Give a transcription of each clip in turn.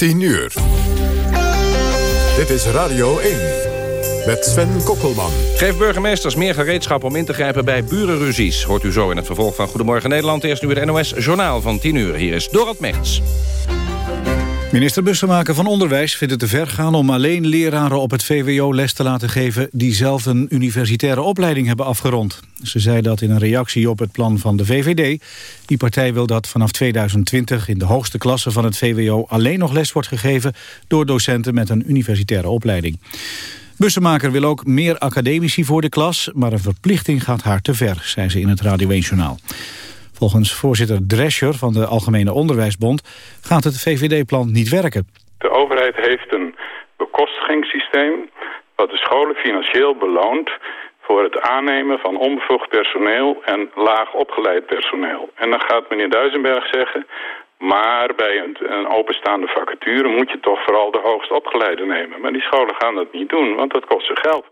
10 uur. Dit is Radio 1. Met Sven Kokkelman. Geef burgemeesters meer gereedschap om in te grijpen bij burenruzies. Hoort u zo in het vervolg van Goedemorgen Nederland. Eerst nu het NOS Journaal van 10 uur. Hier is Dorot Mechts. Minister Bussemaker van Onderwijs vindt het te ver gaan om alleen leraren op het VWO les te laten geven die zelf een universitaire opleiding hebben afgerond. Ze zei dat in een reactie op het plan van de VVD. Die partij wil dat vanaf 2020 in de hoogste klasse van het VWO alleen nog les wordt gegeven door docenten met een universitaire opleiding. Bussemaker wil ook meer academici voor de klas, maar een verplichting gaat haar te ver, zei ze in het Radio 1 Journaal. Volgens voorzitter Drescher van de Algemene Onderwijsbond gaat het VVD-plan niet werken. De overheid heeft een bekostigingssysteem wat de scholen financieel beloont voor het aannemen van onbevoegd personeel en laag opgeleid personeel. En dan gaat meneer Duisenberg zeggen... maar bij een, openstaande vacature moet je toch vooral de hoogst opgeleide nemen. Maar die scholen gaan dat niet doen, want dat kost ze geld.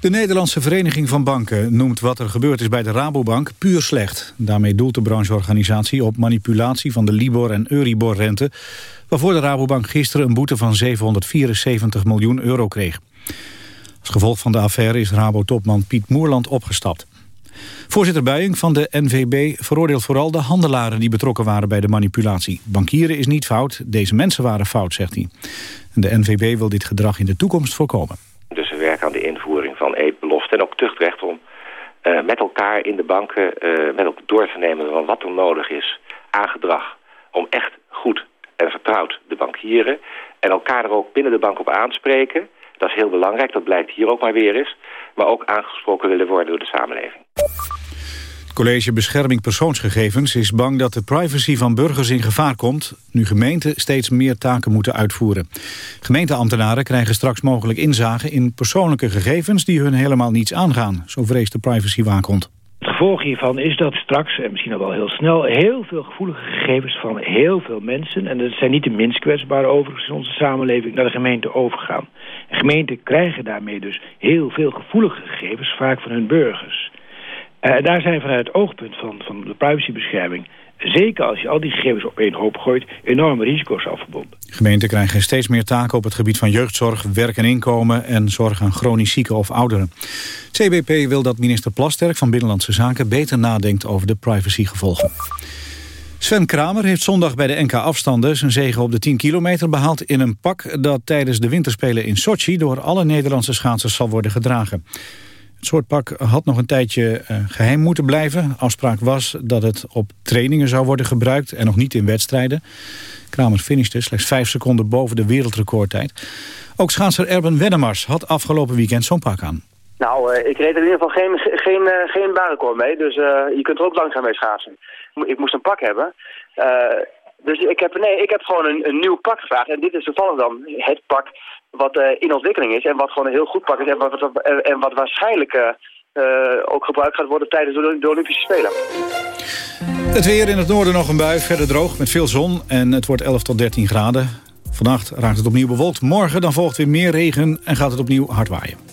De Nederlandse Vereniging van Banken noemt wat er gebeurd is bij de Rabobank puur slecht. Daarmee doelt de brancheorganisatie op manipulatie van de Libor- en Euribor-rente... waarvoor de Rabobank gisteren een boete van 774 miljoen euro kreeg. Als gevolg van de affaire is Rabo-topman Piet Moerland opgestapt. Voorzitter Buijing van de NVB veroordeelt vooral de handelaren die betrokken waren bij de manipulatie. Bankieren is niet fout, deze mensen waren fout, zegt hij. De NVB wil dit gedrag in de toekomst voorkomen. Dus we werken aan de tuchtrecht om uh, met elkaar in de banken uh, met elkaar door te nemen van wat er nodig is aan gedrag om echt goed en vertrouwd de bankieren en elkaar er ook binnen de bank op aanspreken. Dat is heel belangrijk, dat blijkt hier ook maar weer eens. Maar ook aangesproken willen worden door de samenleving. Het College Bescherming Persoonsgegevens is bang dat de privacy van burgers in gevaar komt... nu gemeenten steeds meer taken moeten uitvoeren. Gemeenteambtenaren krijgen straks mogelijk inzage in persoonlijke gegevens... die hun helemaal niets aangaan, zo vreest de privacywaakhond. Het gevolg hiervan is dat straks, en misschien al wel heel snel... heel veel gevoelige gegevens van heel veel mensen... en dat zijn niet de minst kwetsbare overigens in onze samenleving... naar de gemeente overgaan. En gemeenten krijgen daarmee dus heel veel gevoelige gegevens... vaak van hun burgers. Uh, daar zijn vanuit het oogpunt van, van de privacybescherming... zeker als je al die gegevens op één hoop gooit... enorme risico's aan verbonden. Gemeenten krijgen steeds meer taken op het gebied van jeugdzorg, werk en inkomen... en zorg aan chronisch zieken of ouderen. CBP wil dat minister Plasterk van Binnenlandse Zaken... beter nadenkt over de privacygevolgen. Sven Kramer heeft zondag bij de NK-afstanden zijn zege op de 10 kilometer behaald in een pak dat tijdens de winterspelen in Sochi door alle Nederlandse schaatsers zal worden gedragen. Het soort pak had nog een tijdje uh, geheim moeten blijven. Afspraak was dat het op trainingen zou worden gebruikt en nog niet in wedstrijden. Kramer finishte slechts vijf seconden boven de wereldrecordtijd. Ook schaatser Erben Wennemars had afgelopen weekend zo'n pak aan. Nou, uh, ik reed in ieder geval geen, geen, uh, geen mee, dus je kunt er ook langzaam mee schaatsen. Ik moest een pak hebben. dus ik heb, nee, ik heb gewoon een, een nieuw pak gevraagd. En dit is toevallig dan het pak wat uh, in ontwikkeling is en wat gewoon een heel goed pak is en wat, wat, en wat waarschijnlijk uh, ook gebruikt gaat worden tijdens de, de, Olympische Spelen. Het weer in het noorden nog een bui, verder droog met veel zon en het wordt 11 tot 13 graden. Vannacht raakt het opnieuw bewolkt. Morgen dan volgt weer meer regen en gaat het opnieuw hard waaien.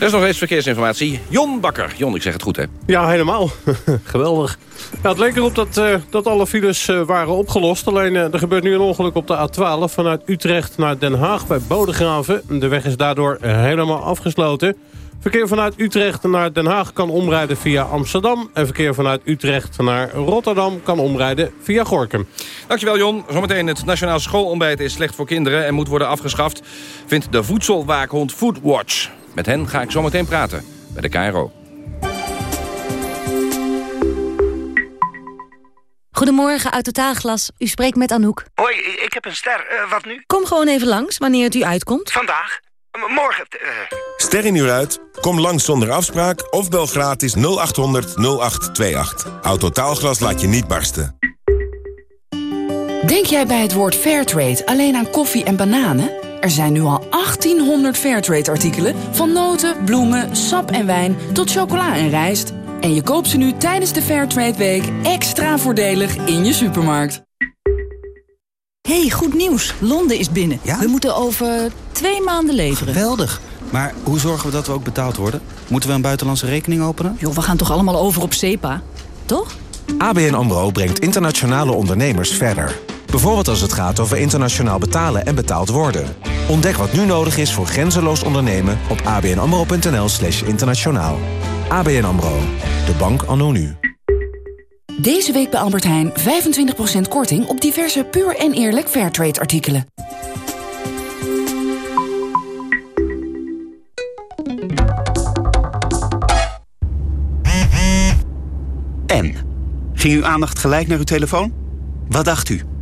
Er is nog eens verkeersinformatie. Jon Bakker. Jon, ik zeg het goed, hè? Ja, helemaal. Geweldig. Ja, het leek erop dat, uh, dat alle files uh, waren opgelost. Alleen uh, er gebeurt nu een ongeluk op de A12 vanuit Utrecht naar Den Haag bij Bodegraven. De weg is daardoor helemaal afgesloten. Verkeer vanuit Utrecht naar Den Haag kan omrijden via Amsterdam. En verkeer vanuit Utrecht naar Rotterdam kan omrijden via Gorkum. Dankjewel Jon. Zometeen het Nationaal Schoolontbijt is slecht voor kinderen... en moet worden afgeschaft, vindt de voedselwaakhond Foodwatch. Met hen ga ik zometeen praten bij de KRO. Goedemorgen, uit Totaalglas. U spreekt met Anouk. Hoi, ik heb een ster. Uh, wat nu? Kom gewoon even langs, wanneer het u uitkomt. Vandaag? M morgen? Uh... Ster in uur uit? Kom langs zonder afspraak of bel gratis 0800 0828. Autotaalglas laat je niet barsten. Denk jij bij het woord Fairtrade alleen aan koffie en bananen? Er zijn nu al 1800 Fairtrade-artikelen... van noten, bloemen, sap en wijn tot chocola en rijst. En je koopt ze nu tijdens de Fairtrade Week extra voordelig in je supermarkt. hey, goed nieuws. Londen is binnen. Ja? We moeten over twee maanden leveren. Geweldig. Maar hoe zorgen we dat we ook betaald worden? Moeten we een buitenlandse rekening openen? Joh, we gaan toch allemaal over op SEPA? Toch? ABN AMRO brengt internationale ondernemers verder. Bijvoorbeeld als het gaat over internationaal betalen en betaald worden. Ontdek wat nu nodig is voor grenzeloos ondernemen op abnamro.nl slash internationaal. ABN AMRO, de bank anno nu. Deze week bij Albert Heijn 25% korting op diverse puur en eerlijk Fairtrade artikelen. En? Ging uw aandacht gelijk naar uw telefoon? Wat dacht u?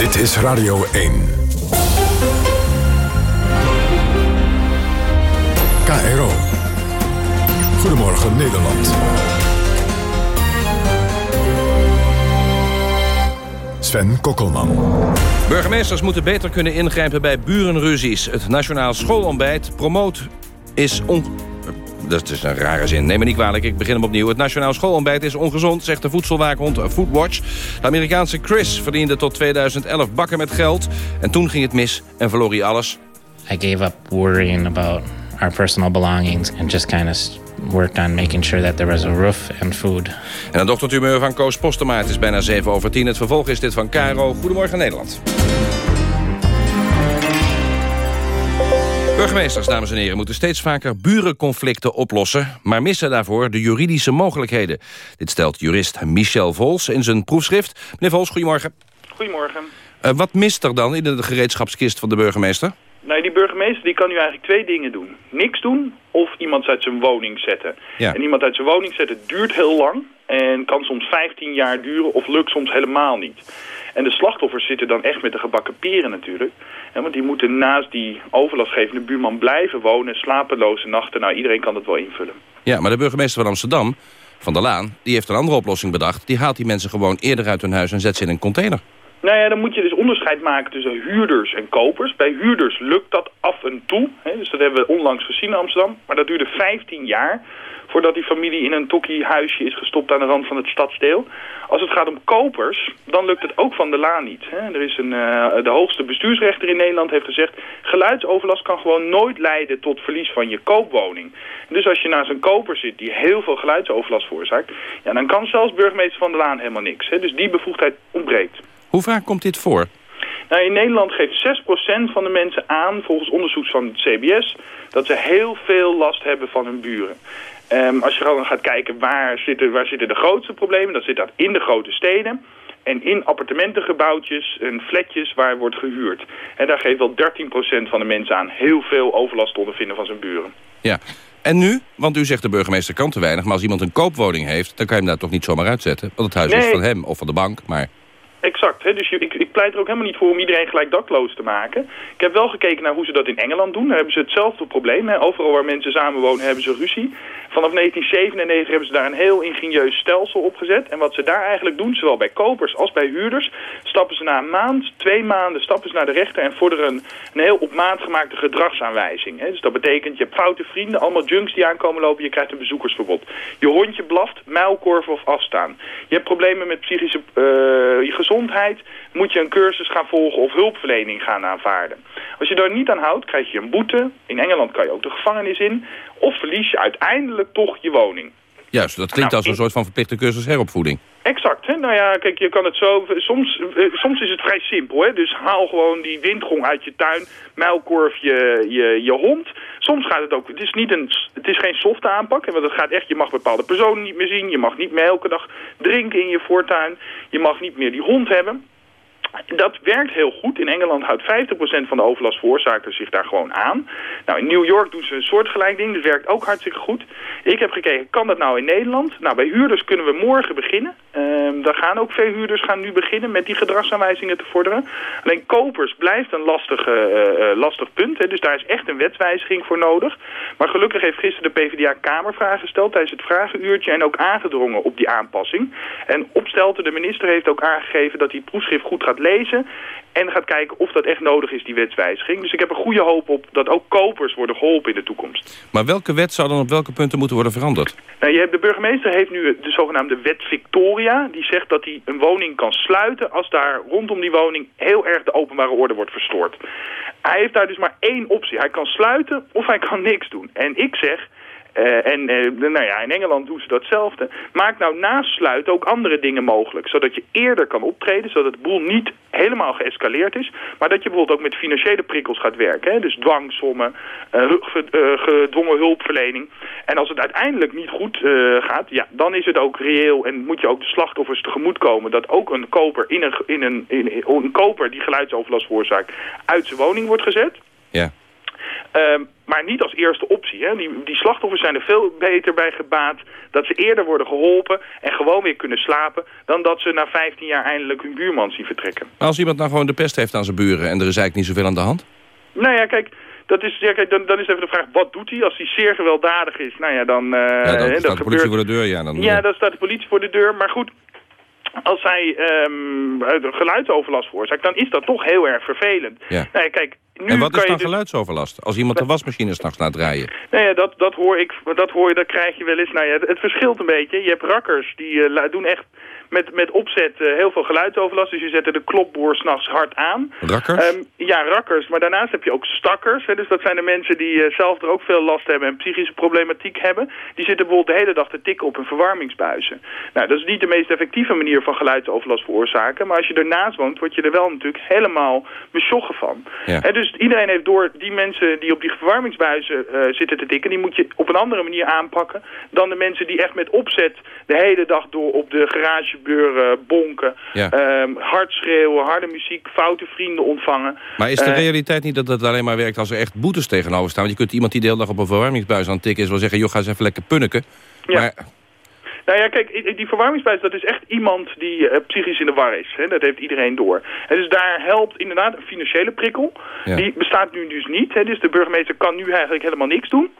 Dit is Radio 1. KRO. Goedemorgen Nederland. Sven Kokkelman. Burgemeesters moeten beter kunnen ingrijpen bij burenruzies. Het Nationaal Schoolontbijt promoot is on dat is een rare zin. Neem me niet kwalijk, ik begin hem opnieuw. Het Nationaal Schoolontbijt is ongezond, zegt de voedselwaakhond Foodwatch. De Amerikaanse Chris verdiende tot 2011 bakken met geld. En toen ging het mis en verloor hij alles. I gave up worrying about our personal belongings and just kind of worked on making sure that there was a roof and food. En een dochtertumeur van Koos Postema. Het is bijna 7 over 10. Het vervolg is dit van Caro. Goedemorgen Nederland. Burgemeesters, dames en heren, moeten steeds vaker burenconflicten oplossen... maar missen daarvoor de juridische mogelijkheden. Dit stelt jurist Michel Vols in zijn proefschrift. Meneer Vols, goedemorgen. Goedemorgen. Uh, wat mist er dan in de gereedschapskist van de burgemeester? Nou, die burgemeester die kan nu eigenlijk twee dingen doen. Niks doen of iemand uit zijn woning zetten. Ja. En iemand uit zijn woning zetten duurt heel lang... en kan soms 15 jaar duren of lukt soms helemaal niet. En de slachtoffers zitten dan echt met de gebakken peren natuurlijk. Ja, want die moeten naast die overlastgevende buurman blijven wonen... slapeloze nachten. Nou, iedereen kan dat wel invullen. Ja, maar de burgemeester van Amsterdam, Van der Laan... die heeft een andere oplossing bedacht. Die haalt die mensen gewoon eerder uit hun huis en zet ze in een container. Nou ja, dan moet je dus onderscheid maken tussen huurders en kopers. Bij huurders lukt dat af en toe. Hè, dus dat hebben we onlangs gezien in Amsterdam. Maar dat duurde 15 jaar voordat die familie in een tokkie huisje is gestopt aan de rand van het stadsdeel. Als het gaat om kopers, dan lukt het ook van de laan niet. Hè. Er is een, uh, de hoogste bestuursrechter in Nederland heeft gezegd... geluidsoverlast kan gewoon nooit leiden tot verlies van je koopwoning. Dus als je naast een koper zit die heel veel geluidsoverlast veroorzaakt... Ja, dan kan zelfs burgemeester van de Laan helemaal niks. Hè. Dus die bevoegdheid ontbreekt. Hoe vaak komt dit voor? Nou, in Nederland geeft 6% van de mensen aan, volgens onderzoek van het CBS... dat ze heel veel last hebben van hun buren. Um, als je dan gaat kijken waar zitten, waar zitten de grootste problemen... dan zit dat in de grote steden en in appartementengebouwtjes en flatjes waar wordt gehuurd. En daar geeft wel 13% van de mensen aan heel veel overlast te ondervinden van zijn buren. Ja, en nu? Want u zegt de burgemeester kan te weinig... maar als iemand een koopwoning heeft, dan kan je hem daar toch niet zomaar uitzetten? Want het huis Nee. is van hem of van de bank, maar... Exact. Hè? Dus ik, ik pleit er ook helemaal niet voor om iedereen gelijk dakloos te maken. Ik heb wel gekeken naar hoe ze dat in Engeland doen. Daar hebben ze hetzelfde probleem. Hè? Overal waar mensen samenwonen hebben ze ruzie. Vanaf 1997 hebben ze daar een heel ingenieus stelsel opgezet. En wat ze daar eigenlijk doen, zowel bij kopers als bij huurders... stappen ze na een maand, twee maanden, stappen ze naar de rechter... en vorderen een, een heel op maat gemaakte gedragsaanwijzing. Dus dat betekent, je hebt foute vrienden, allemaal junks die aankomen lopen... je krijgt een bezoekersverbod. Je hondje blaft, muilkorven of afstaan. Je hebt problemen met psychische eh, gezondheid... moet je een cursus gaan volgen of hulpverlening gaan aanvaarden. Als je daar niet aan houdt, krijg je een boete. In Engeland kan je ook de gevangenis in... of verlies je uiteindelijk toch je woning. Juist, dat klinkt Nou, als een soort van verplichte cursus heropvoeding. Exact. Hè? Nou ja, kijk, je kan het zo... Soms, eh, soms is het vrij simpel. Hè? Dus haal gewoon die windgong uit je tuin, muilkorf je, je, je hond. Soms gaat het ook... Het is, niet een, het is geen softe aanpak. Want het gaat echt... Je mag bepaalde personen niet meer zien. Je mag niet meer elke dag drinken in je voortuin. Je mag niet meer die hond hebben. Dat werkt heel goed. In Engeland houdt 50% van de overlastveroorzakers zich daar gewoon aan. Nou, in New York doen ze een soortgelijk ding. Dat werkt ook hartstikke goed. Ik heb gekeken, kan dat nou in Nederland? Nou, bij huurders kunnen we morgen beginnen. Uh, daar gaan ook veel huurders gaan nu beginnen met die gedragsaanwijzingen te vorderen. Alleen kopers blijft een lastig, uh, lastig punt. Hè. Dus daar is echt een wetswijziging voor nodig. Maar gelukkig heeft gisteren de PvdA Kamervragen gesteld tijdens het vragenuurtje... en ook aangedrongen op die aanpassing. En Opstelten, de minister, heeft ook aangegeven dat hij proefschrift goed gaat lezen... En gaat kijken of dat echt nodig is, die wetswijziging. Dus ik heb er goede hoop op dat ook kopers worden geholpen in de toekomst. Maar welke wet zou dan op welke punten moeten worden veranderd? Nou, je hebt, de burgemeester heeft nu de zogenaamde wet Victoria. Die zegt dat hij een woning kan sluiten als daar rondom die woning heel erg de openbare orde wordt verstoord. Hij heeft daar dus maar één optie. Hij kan sluiten of hij kan niks doen. En ik zeg, uh, en uh, nou ja, in Engeland doen ze datzelfde. Maak nou naast sluiten ook andere dingen mogelijk. Zodat je eerder kan optreden. Zodat de boel niet helemaal geëscaleerd is. Maar dat je bijvoorbeeld ook met financiële prikkels gaat werken. Hè? Dus dwangsommen, uh, gedwongen hulpverlening. En als het uiteindelijk niet goed gaat. Ja, dan is het ook reëel. En moet je ook de slachtoffers tegemoetkomen. Dat ook een koper, in een, in een, in, een koper die geluidsoverlast veroorzaakt. uit zijn woning wordt gezet. Ja. Um, maar niet als eerste optie. Hè. Die, die slachtoffers zijn er veel beter bij gebaat dat ze eerder worden geholpen en gewoon weer kunnen slapen... dan dat ze na 15 jaar eindelijk hun buurman zien vertrekken. Maar als iemand nou gewoon de pest heeft aan zijn buren en er is eigenlijk niet zoveel aan de hand? Nou ja, kijk, dat is, ja, kijk dan, dan is even de vraag, wat doet hij? Als hij zeer gewelddadig is, nou ja, dan... Uh, ja, dan staat de politie voor de deur, ja. Dan, ja, dan staat de politie voor de deur. Maar goed, als hij um, geluidsoverlast veroorzaakt, dan is dat toch heel erg vervelend. Ja. Nou ja, kijk, nu en wat is dan dus... geluidsoverlast? Als iemand de wasmachine s'nachts laat draaien? Nou ja, dat, dat hoor ik, dat hoor je, dat krijg je wel eens. Nou ja, het, het verschilt een beetje. Je hebt rakkers, die uh, doen echt met, met opzet uh, heel veel geluidsoverlast. Dus je zet de klopboor s'nachts hard aan. Rakkers? Um, ja, rakkers. Maar daarnaast heb je ook stakkers. Hè, dus dat zijn de mensen die uh, zelf er ook veel last hebben en psychische problematiek hebben. Die zitten bijvoorbeeld de hele dag te tikken op hun verwarmingsbuizen. Nou, dat is niet de meest effectieve manier van geluidsoverlast veroorzaken. Maar als je ernaast woont, word je er wel natuurlijk helemaal besjoggen van. Ja. Dus iedereen heeft door die mensen die op die verwarmingsbuizen uh, zitten te tikken... die moet je op een andere manier aanpakken dan de mensen die echt met opzet de hele dag door op de garage gebeuren, bonken, ja. um, hard schreeuwen, harde muziek, foute vrienden ontvangen. Maar is de Uh, realiteit niet dat het alleen maar werkt als er echt boetes tegenover staan? Want je kunt iemand die de hele dag op een verwarmingsbuis aan het tikken is wel zeggen, joh, ga eens even lekker punniken. Ja. Maar Nou ja, kijk, die verwarmingsbuis, dat is echt iemand die uh, psychisch in de war is. Hè? Dat heeft iedereen door. En dus daar helpt inderdaad een financiële prikkel. Ja. Die bestaat nu dus niet. Hè? Dus de burgemeester kan nu eigenlijk helemaal niks doen.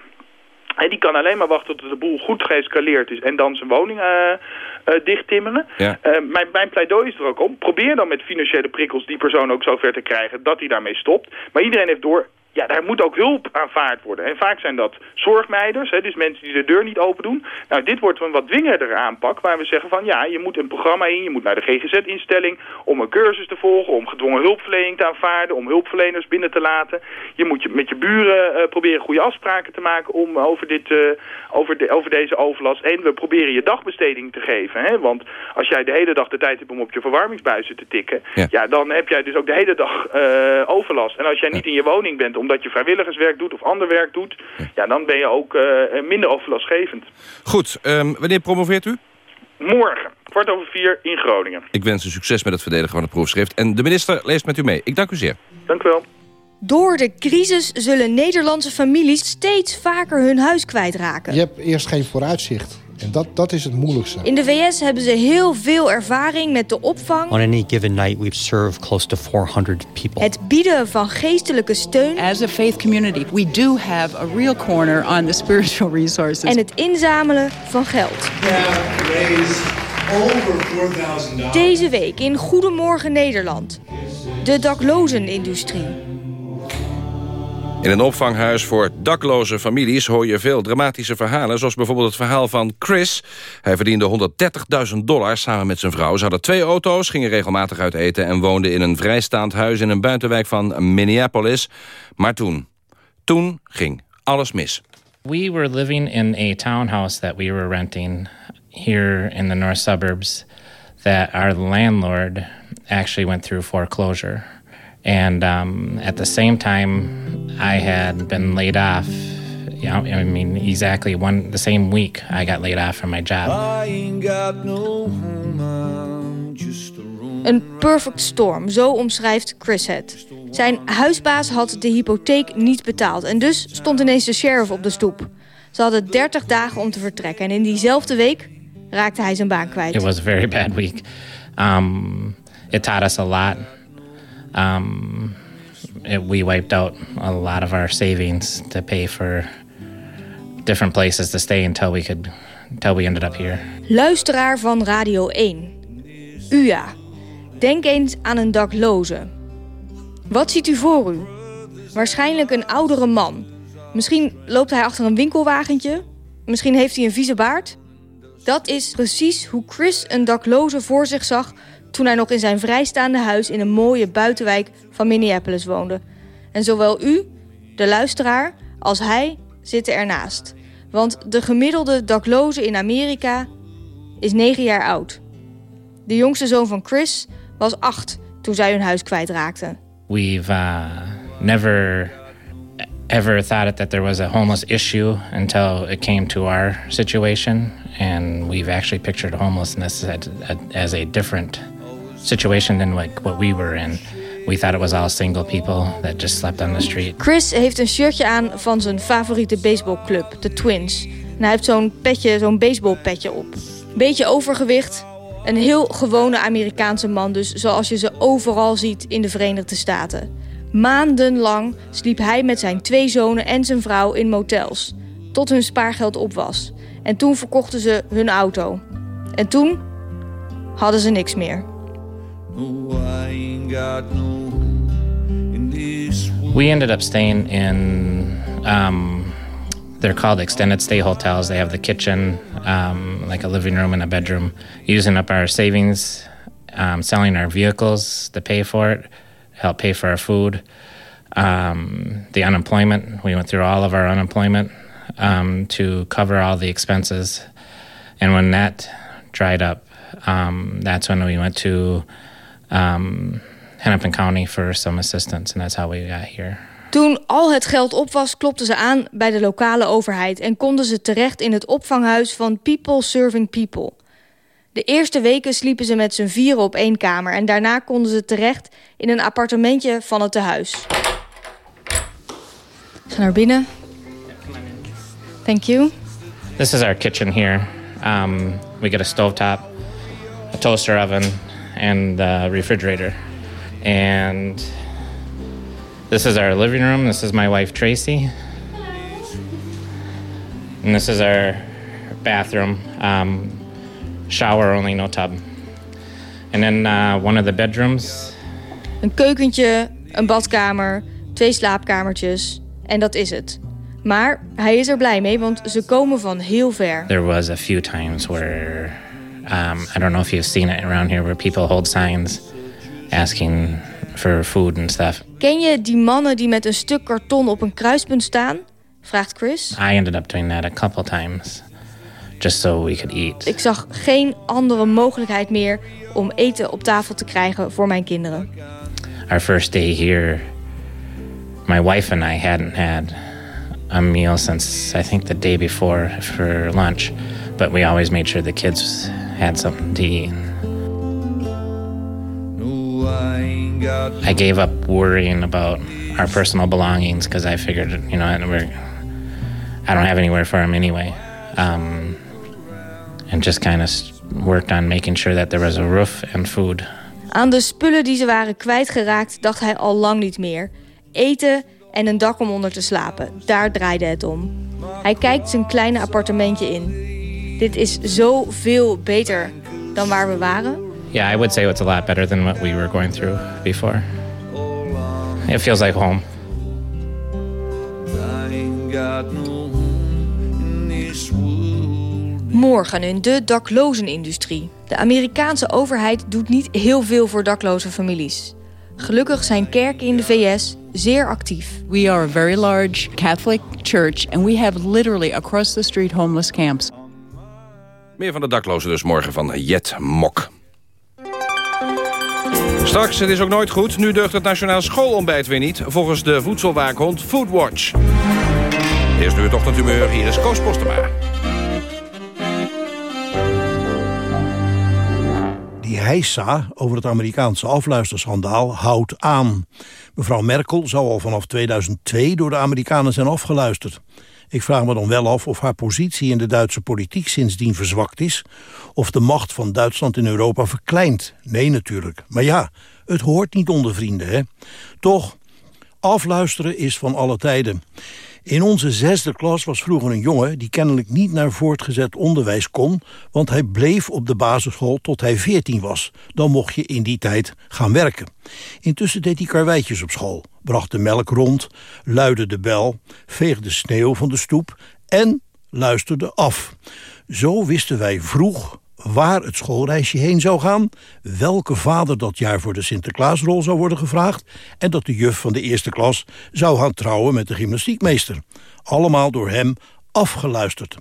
En die kan alleen maar wachten tot de boel goed geëscaleerd is en dan zijn woning uh, uh, dichttimmeren. Ja. Uh, mijn, mijn pleidooi is er ook om. Probeer dan met financiële prikkels die persoon ook zover te krijgen dat hij daarmee stopt. Maar iedereen heeft door, ja, daar moet ook hulp aanvaard worden. En vaak zijn dat zorgmeiders, hè, dus mensen die de deur niet open doen. Nou, dit wordt een wat dwingerder aanpak, waar we zeggen van ja, je moet een programma in, je moet naar de GGZ-instelling om een cursus te volgen, om gedwongen hulpverlening te aanvaarden, om hulpverleners binnen te laten. Je moet je, met je buren uh, proberen goede afspraken te maken om over, dit, uh, over, de, over deze overlast. En we proberen je dagbesteding te geven, hè, want als jij de hele dag de tijd hebt om op je verwarmingsbuizen te tikken, Ja. ja, dan heb jij dus ook de hele dag uh, overlast. En als jij niet in je woning bent omdat je vrijwilligerswerk doet of ander werk doet, ja, dan ben je ook uh, minder overlastgevend. goed, um, wanneer promoveert u? Morgen, kwart over vier in Groningen. Ik wens u succes met het verdedigen van het proefschrift. En de minister leest met u mee. Ik dank u zeer. Dank u wel. Door de crisis zullen Nederlandse families steeds vaker hun huis kwijtraken. Je hebt eerst geen vooruitzicht. En dat, dat is het moeilijkste. In de VS hebben ze heel veel ervaring met de opvang. On any given night we've served close to 400 people. Het bieden van geestelijke steun. As a faith community, we do have a real corner on the spiritual resources. En het inzamelen van geld. Deze week in Goedemorgen Nederland. De daklozenindustrie. In een opvanghuis voor dakloze families hoor je veel dramatische verhalen... zoals bijvoorbeeld het verhaal van Chris. Hij verdiende 130.000 dollar samen met zijn vrouw. Ze hadden twee auto's, gingen regelmatig uit eten... en woonden in een vrijstaand huis in een buitenwijk van Minneapolis. Maar toen, toen ging alles mis. We were living in a townhouse that we were renting here in the north suburbs that our landlord actually went through foreclosure. And um, at the same time, I had been laid off. You know, I mean, exactly one the same week I got laid off from my job. I ain't got no home, I'm just a Een perfect storm, zo omschrijft Chris het. Zijn huisbaas had de hypotheek niet betaald en dus stond ineens de sheriff op de stoep. Ze hadden 30 dagen om te vertrekken en in diezelfde week raakte hij zijn baan kwijt. It was a very bad week. Um, it taught us a lot. Um, we wiped out a lot of our savings to pay for different places to stay until we could until we ended up here. Luisteraar van Radio 1. U ja. Denk eens aan een dakloze. Wat ziet u voor u? Waarschijnlijk een oudere man. Misschien loopt hij achter een winkelwagentje. Misschien heeft hij een vieze baard. Dat is precies hoe Chris een dakloze voor zich zag toen hij nog in zijn vrijstaande huis in een mooie buitenwijk van Minneapolis woonde. En zowel u, de luisteraar, als hij zitten ernaast. Want de gemiddelde dakloze in Amerika is 9 jaar oud. De jongste zoon van Chris was 8 toen zij hun huis kwijtraakten. We've uh, never ever thought that there was a homeless issue until it came to our situation. And we've actually pictured homelessness as a, different situation than like what we were in. We thought it was all single people that just slept on the street. Chris heeft een shirtje aan van zijn favoriete baseballclub, de Twins. En hij heeft zo'n petje, zo'n baseballpetje op. Beetje overgewicht. Een heel gewone Amerikaanse man dus, zoals je ze overal ziet in de Verenigde Staten. Maandenlang sliep hij met zijn twee zonen en zijn vrouw in motels. Tot hun spaargeld op was. En toen verkochten ze hun auto. En toen hadden ze niks meer. We ended up staying in, um, they're called extended stay hotels. They have the kitchen, um, like a living room and a bedroom, using up our savings, um, selling our vehicles to pay for it, help pay for our food. Um, the unemployment, we went through all of our unemployment um, to cover all the expenses. And when that dried up, um, that's when we went to um, Hennepin County for some assistance, and that's how we got here. Toen al het geld op was, klopten ze aan bij de lokale overheid en konden ze terecht in het opvanghuis van People Serving People. De eerste weken sliepen ze met z'n vieren op één kamer en daarna konden ze terecht in een appartementje van het tehuis. Ga naar binnen. Thank you. This is our kitchen here. Um, we get a stovetop, a toaster oven, and a refrigerator. And this is our living room. This is my wife, Tracy. And this is our bathroom. Um, shower only, no tub. And then uh, one of the bedrooms. Een keukentje, een badkamer, twee slaapkamertjes en dat is het. Maar hij is er blij mee, want ze komen van heel ver. There was a few times where um, I don't know if you've seen it around here, where people hold signs asking for food and stuff. Ken je die mannen die met een stuk karton op een kruispunt staan? Vraagt Chris. I ended up doing that a couple times, just so we could eat. Ik zag geen andere mogelijkheid meer om eten op tafel te krijgen voor mijn kinderen. Our first day here, my wife and I hadn't had a meal since I think the day before for lunch, but we always made sure the kids had something to eat. I gave up worrying about our personal belongings because I figured, you know, I don't have anywhere for them anyway. Um, and just kind of worked on making sure that there was a roof and food. Aan de spullen die ze waren kwijtgeraakt dacht hij al lang niet meer. Eten en een dak om onder te slapen, daar draaide het om. Hij kijkt zijn kleine appartementje in. Dit is zoveel beter dan waar we waren. Yeah, I would say it's a lot better than what we were going through before. It feels like home. Morgen in de daklozenindustrie. De Amerikaanse overheid doet niet heel veel voor dakloze families. Gelukkig zijn kerken in de VS zeer actief. We are a very large Catholic church and we have literally across the street homeless camps. Meer van de daklozen dus morgen van Jet Mok. Straks, het is ook nooit goed. Nu deugt het Nationaal Schoolontbijt weer niet. Volgens de voedselwaakhond Foodwatch. Eerst nu het ochtendhumeur. Hier is Koos Postema. Die heisa over het Amerikaanse afluisterschandaal houdt aan. Mevrouw Merkel zou al vanaf 2002 door de Amerikanen zijn afgeluisterd. Ik vraag me dan wel af of haar positie in de Duitse politiek sindsdien verzwakt is... of de macht van Duitsland in Europa verkleind. Nee, natuurlijk. Maar ja, het hoort niet onder vrienden, hè. Toch, afluisteren is van alle tijden. In onze zesde klas was vroeger een jongen die kennelijk niet naar voortgezet onderwijs kon, want hij bleef op de basisschool tot hij veertien was. Dan mocht je in die tijd gaan werken. Intussen deed hij karweitjes op school, bracht de melk rond, luidde de bel, veegde sneeuw van de stoep en luisterde af. Zo wisten wij vroeg waar het schoolreisje heen zou gaan... welke vader dat jaar voor de Sinterklaasrol zou worden gevraagd... en dat de juf van de eerste klas zou gaan trouwen met de gymnastiekmeester. Allemaal door hem afgeluisterd.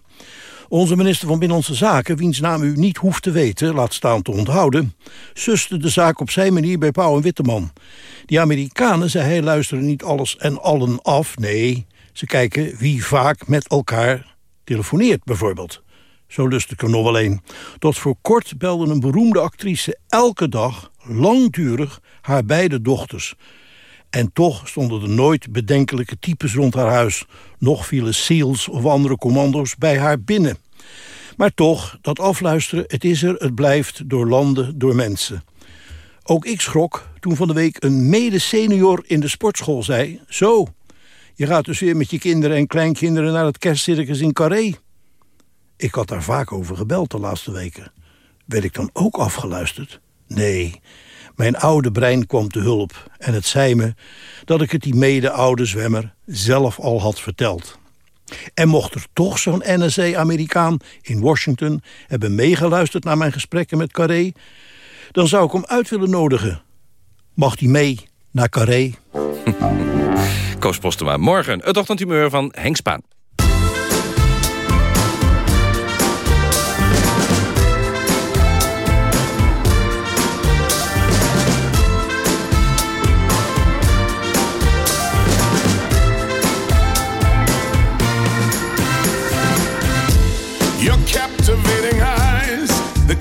Onze minister van Binnenlandse Zaken, wiens naam u niet hoeft te weten... laat staan te onthouden, suste de zaak op zijn manier bij Pauw en Witteman. Die Amerikanen, zei hij, luisteren niet alles en allen af. Nee, ze kijken wie vaak met elkaar telefoneert bijvoorbeeld. Zo lust ik er nog wel een. Tot voor kort belde een beroemde actrice elke dag, langdurig, haar beide dochters. En toch stonden er nooit bedenkelijke types rond haar huis. Nog vielen SEALs of andere commando's bij haar binnen. Maar toch, dat afluisteren, het is er, het blijft, door landen, door mensen. Ook ik schrok toen van de week een mede-senior in de sportschool zei... Zo, je gaat dus weer met je kinderen en kleinkinderen naar het kerstcircus in Carré... Ik had daar vaak over gebeld de laatste weken. Werd ik dan ook afgeluisterd? Nee, mijn oude brein kwam te hulp en het zei me dat ik het die mede-oude zwemmer zelf al had verteld. En mocht er toch zo'n NSA-Amerikaan in Washington hebben meegeluisterd naar mijn gesprekken met Carré, dan zou ik hem uit willen nodigen. Mag hij mee naar Carré? Koos Postema, morgen het ochtendhumeur van Henk Spaan.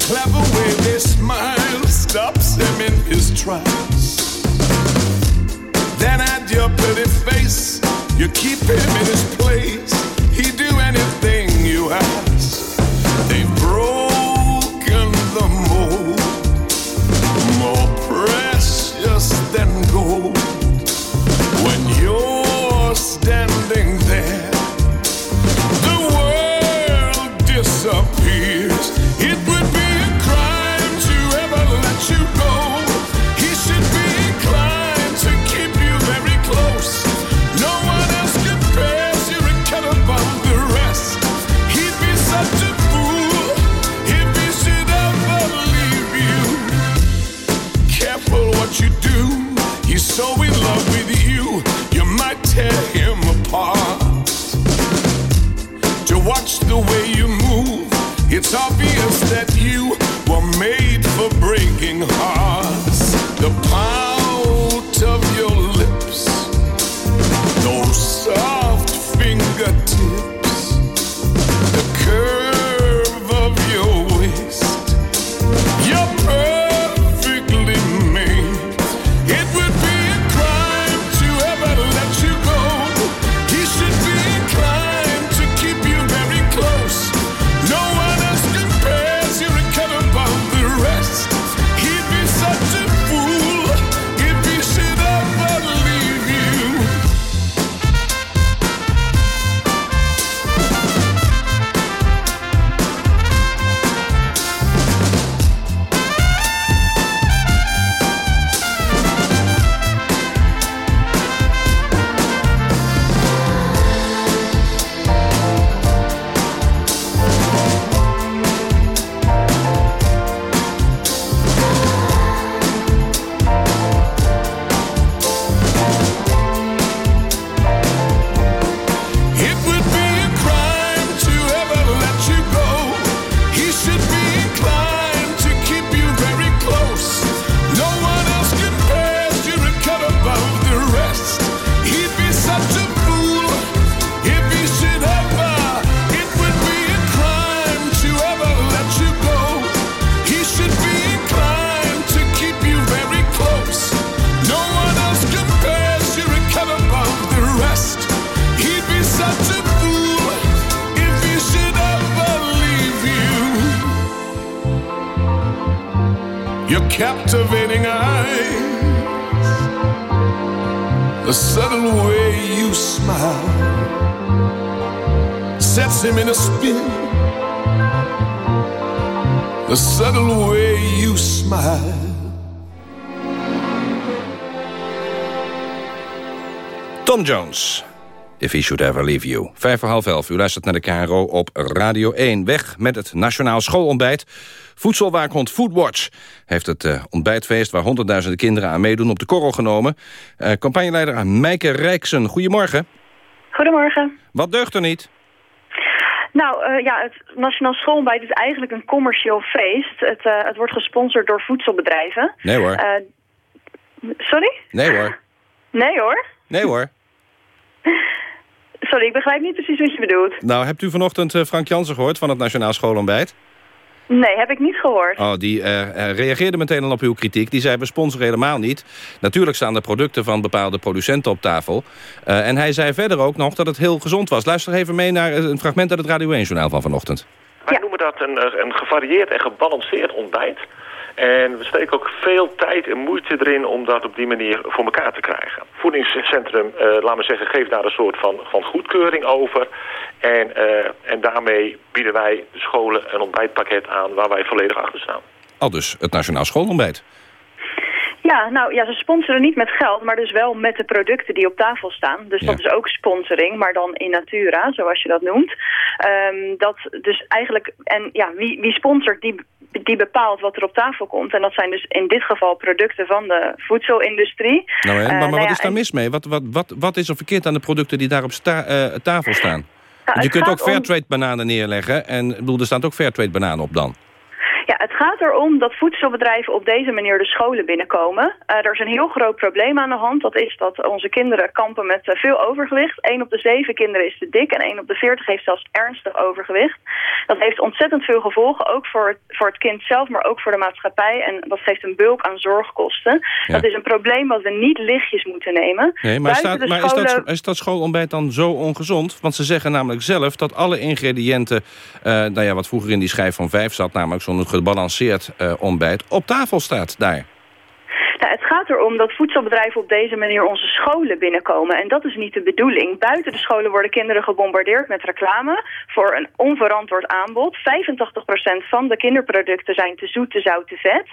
Clever way they smile stops him in his tracks. Then at your pretty face, you keep him in his place. He do anything you ask. They've broken the mold, more precious than gold. When you're standing captivating eyes, the subtle way you smile sets him in a spin. The subtle way you smile. Tom Jones. If he should ever leave you. Vijf voor half elf. U luistert naar de KRO op Radio 1. Weg met het Nationaal Schoolontbijt. Voedselwaakhond Foodwatch heeft het eh, ontbijtfeest... waar honderdduizenden kinderen aan meedoen op de korrel genomen. Eh, campagneleider Meike Rijksen, goedemorgen. Goedemorgen. Wat deugt er niet? Nou eh, ja, het Nationaal Schoolontbijt is eigenlijk een commercieel feest. Het, het wordt gesponsord door voedselbedrijven. Nee hoor. Sorry? Nee hoor. Nee hoor. Nee hoor. Sorry, ik begrijp niet precies wat je bedoelt. Nou, hebt u vanochtend Frank Jansen gehoord van het Nationaal Schoolontbijt? Nee, heb ik niet gehoord. Oh, die eh, eh, reageerde meteen al op uw kritiek. Die zei, we sponsoren helemaal niet. Natuurlijk staan de producten van bepaalde producenten op tafel. Eh, en hij zei verder ook nog dat het heel gezond was. Luister even mee naar een fragment uit het Radio 1-journaal van vanochtend. Wij noemen dat een, een gevarieerd en gebalanceerd ontbijt. En we steken ook veel tijd en moeite erin om dat op die manier voor elkaar te krijgen. Voedingscentrum, eh laat maar zeggen, geeft daar een soort van, van goedkeuring over. En, eh, en daarmee bieden wij de scholen een ontbijtpakket aan waar wij volledig achter staan. Al dus het Nationaal Schoolontbijt. Ja, nou ja, ze sponsoren niet met geld, maar dus wel met de producten die op tafel staan. Dus dat is ook sponsoring, maar dan in natura, zoals je dat noemt. Ehm, dat dus eigenlijk, en ja, wie, wie sponsort, die, die bepaalt wat er op tafel komt. En dat zijn dus in dit geval producten van de voedselindustrie. Nou, hè, Eh, maar, nou wat ja, is daar mis mee? Wat, wat, wat, wat is er verkeerd aan de producten die daar op sta- eh, tafel staan? Want je kunt ook gaat om- Fairtrade bananen neerleggen. En ik bedoel, er staan ook Fairtrade bananen op dan. Ja, het gaat erom dat voedselbedrijven op deze manier de scholen binnenkomen. Eh, er is een heel groot probleem aan de hand. Dat is dat onze kinderen kampen met eh, veel overgewicht. 1 op de 7 kinderen is te dik en 1 op de 40 heeft zelfs ernstig overgewicht. Dat heeft ontzettend veel gevolgen, ook voor het, voor het kind zelf, maar ook voor de maatschappij. En dat geeft een bulk aan zorgkosten. Ja. Dat is een probleem wat we niet lichtjes moeten nemen. Nee, maar, staat, maar is, scholen... dat, is dat schoolontbijt dan zo ongezond? Want ze zeggen namelijk zelf dat alle ingrediënten... eh, nou ja, wat vroeger in die schijf van vijf zat... namelijk zo'n gebalanceerd eh, ontbijt, op tafel staat daar. Nou, het gaat erom dat voedselbedrijven op deze manier onze scholen binnenkomen. En dat is niet de bedoeling. Buiten de scholen worden kinderen gebombardeerd met reclame voor een onverantwoord aanbod. 85% van de kinderproducten zijn te zoet, te zout, te vet.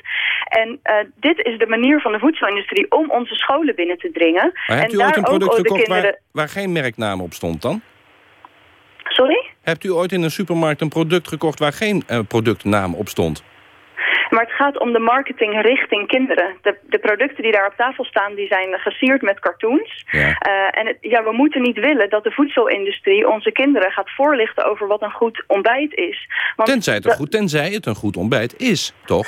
En eh, dit is de manier van de voedselindustrie om onze scholen binnen te dringen. Maar hebt u ooit een product gekocht kinderen... waar, waar geen merknaam op stond dan? Sorry? Hebt u ooit in een supermarkt een product gekocht... waar geen eh, productnaam op stond? Maar het gaat om de marketing richting kinderen. De, de producten die daar op tafel staan, die zijn gesierd met cartoons. Ja. Eh, en het, ja, we moeten niet willen dat de voedselindustrie onze kinderen gaat voorlichten over wat een goed ontbijt is. Want Tenzij het, een goed, tenzij het een goed ontbijt is, toch?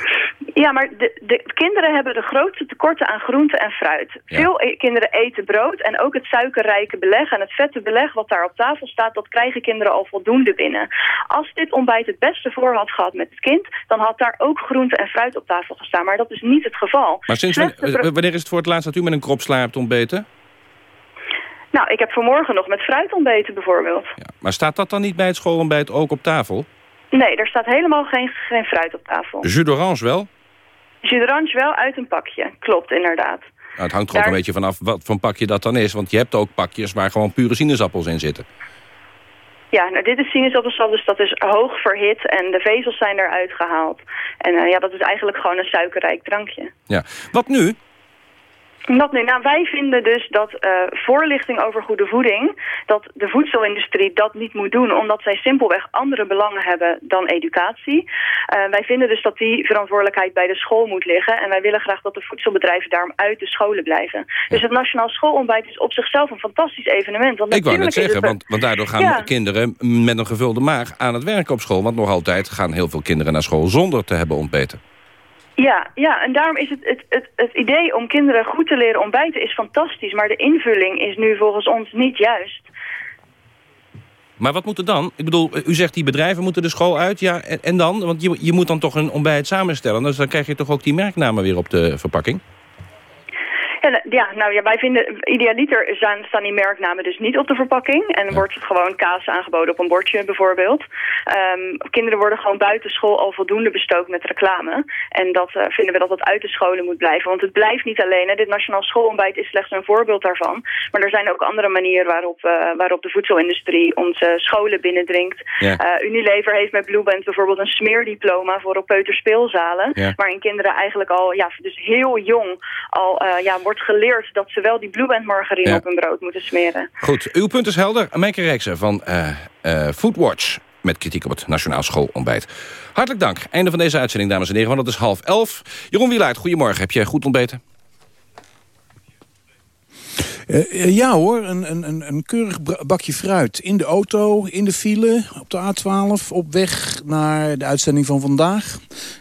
Ja, maar de, de kinderen hebben de grootste tekorten aan groente en fruit. Ja. Veel e- kinderen eten brood en ook het suikerrijke beleg en het vette beleg wat daar op tafel staat, dat krijgen kinderen al voldoende binnen. Als dit ontbijt het beste voor had gehad met het kind, dan had daar ook groente en fruit op tafel gestaan. Maar dat is niet het geval. Maar sinds wanneer, is het voor het laatst dat u met een krop sla hebt ontbeten? Nou, ik heb vanmorgen nog met fruit ontbeten bijvoorbeeld. Maar staat dat dan niet bij het schoolontbijt ook op tafel? Nee, er staat helemaal geen, geen fruit op tafel. Jus d'orange wel? Jus d'orange wel uit een pakje, klopt inderdaad. Nou, het hangt er ook een beetje vanaf wat voor pakje dat dan is. Want je hebt ook pakjes waar gewoon pure sinaasappels in zitten. Ja, nou dit is sinaasappelsap, dus dat is hoog verhit en de vezels zijn eruit gehaald. En eh, ja, dat is eigenlijk gewoon een suikerrijk drankje. Ja. Wat nu? Wat nu? Nou, wij vinden dus dat eh, voorlichting over goede voeding, dat de voedselindustrie dat niet moet doen, omdat zij simpelweg andere belangen hebben dan educatie. Eh, wij vinden dus dat die verantwoordelijkheid bij de school moet liggen en wij willen graag dat de voedselbedrijven daarom uit de scholen blijven. Dus het Nationaal Schoolontbijt is op zichzelf een fantastisch evenement. Want Ik wou net zeggen, want, want daardoor gaan Ja. kinderen met een gevulde maag aan het werk op school. Want nog altijd gaan heel veel kinderen naar school zonder te hebben ontbeten. Ja, ja, en daarom is het, het, het, het idee om kinderen goed te leren ontbijten is fantastisch. Maar de invulling is nu volgens ons niet juist. Maar wat moet er dan? Ik bedoel, u zegt die bedrijven moeten de school uit. Ja, en, en dan? Want je, je moet dan toch een ontbijt samenstellen. Dus dan krijg je toch ook die merknamen weer op de verpakking? En, eh, ja, nou ja, wij vinden idealiter staan, staan die merknamen dus niet op de verpakking. En wordt het gewoon kaas aangeboden op een bordje bijvoorbeeld. Ehm, kinderen worden gewoon buiten school al voldoende bestookt met reclame. En dat eh, vinden we dat dat uit de scholen moet blijven. Want het blijft niet alleen. Hè. Dit nationaal schoolontbijt is slechts een voorbeeld daarvan. Maar er zijn ook andere manieren waarop, uh, waarop de voedselindustrie onze scholen binnendringt. Ja. Unilever heeft met Blueband bijvoorbeeld een smeerdiploma voor op peuterspeelzalen. Ja. Waarin kinderen eigenlijk al, ja, dus heel jong al ja, wordt geleerd dat ze wel die Blueband margarine Ja. op hun brood moeten smeren. Goed, uw punt is helder. Mijke Reeksen van eh, eh, Foodwatch met kritiek op het Nationaal Schoolontbijt. Hartelijk dank. Einde van deze uitzending, dames en heren, want het is half elf. Jeroen Wielaert, goedemorgen. Heb jij goed ontbeten? Eh, eh, ja hoor, een, een, een, keurig bakje fruit. In de auto, in de file, op de A12, op weg naar de uitzending van vandaag.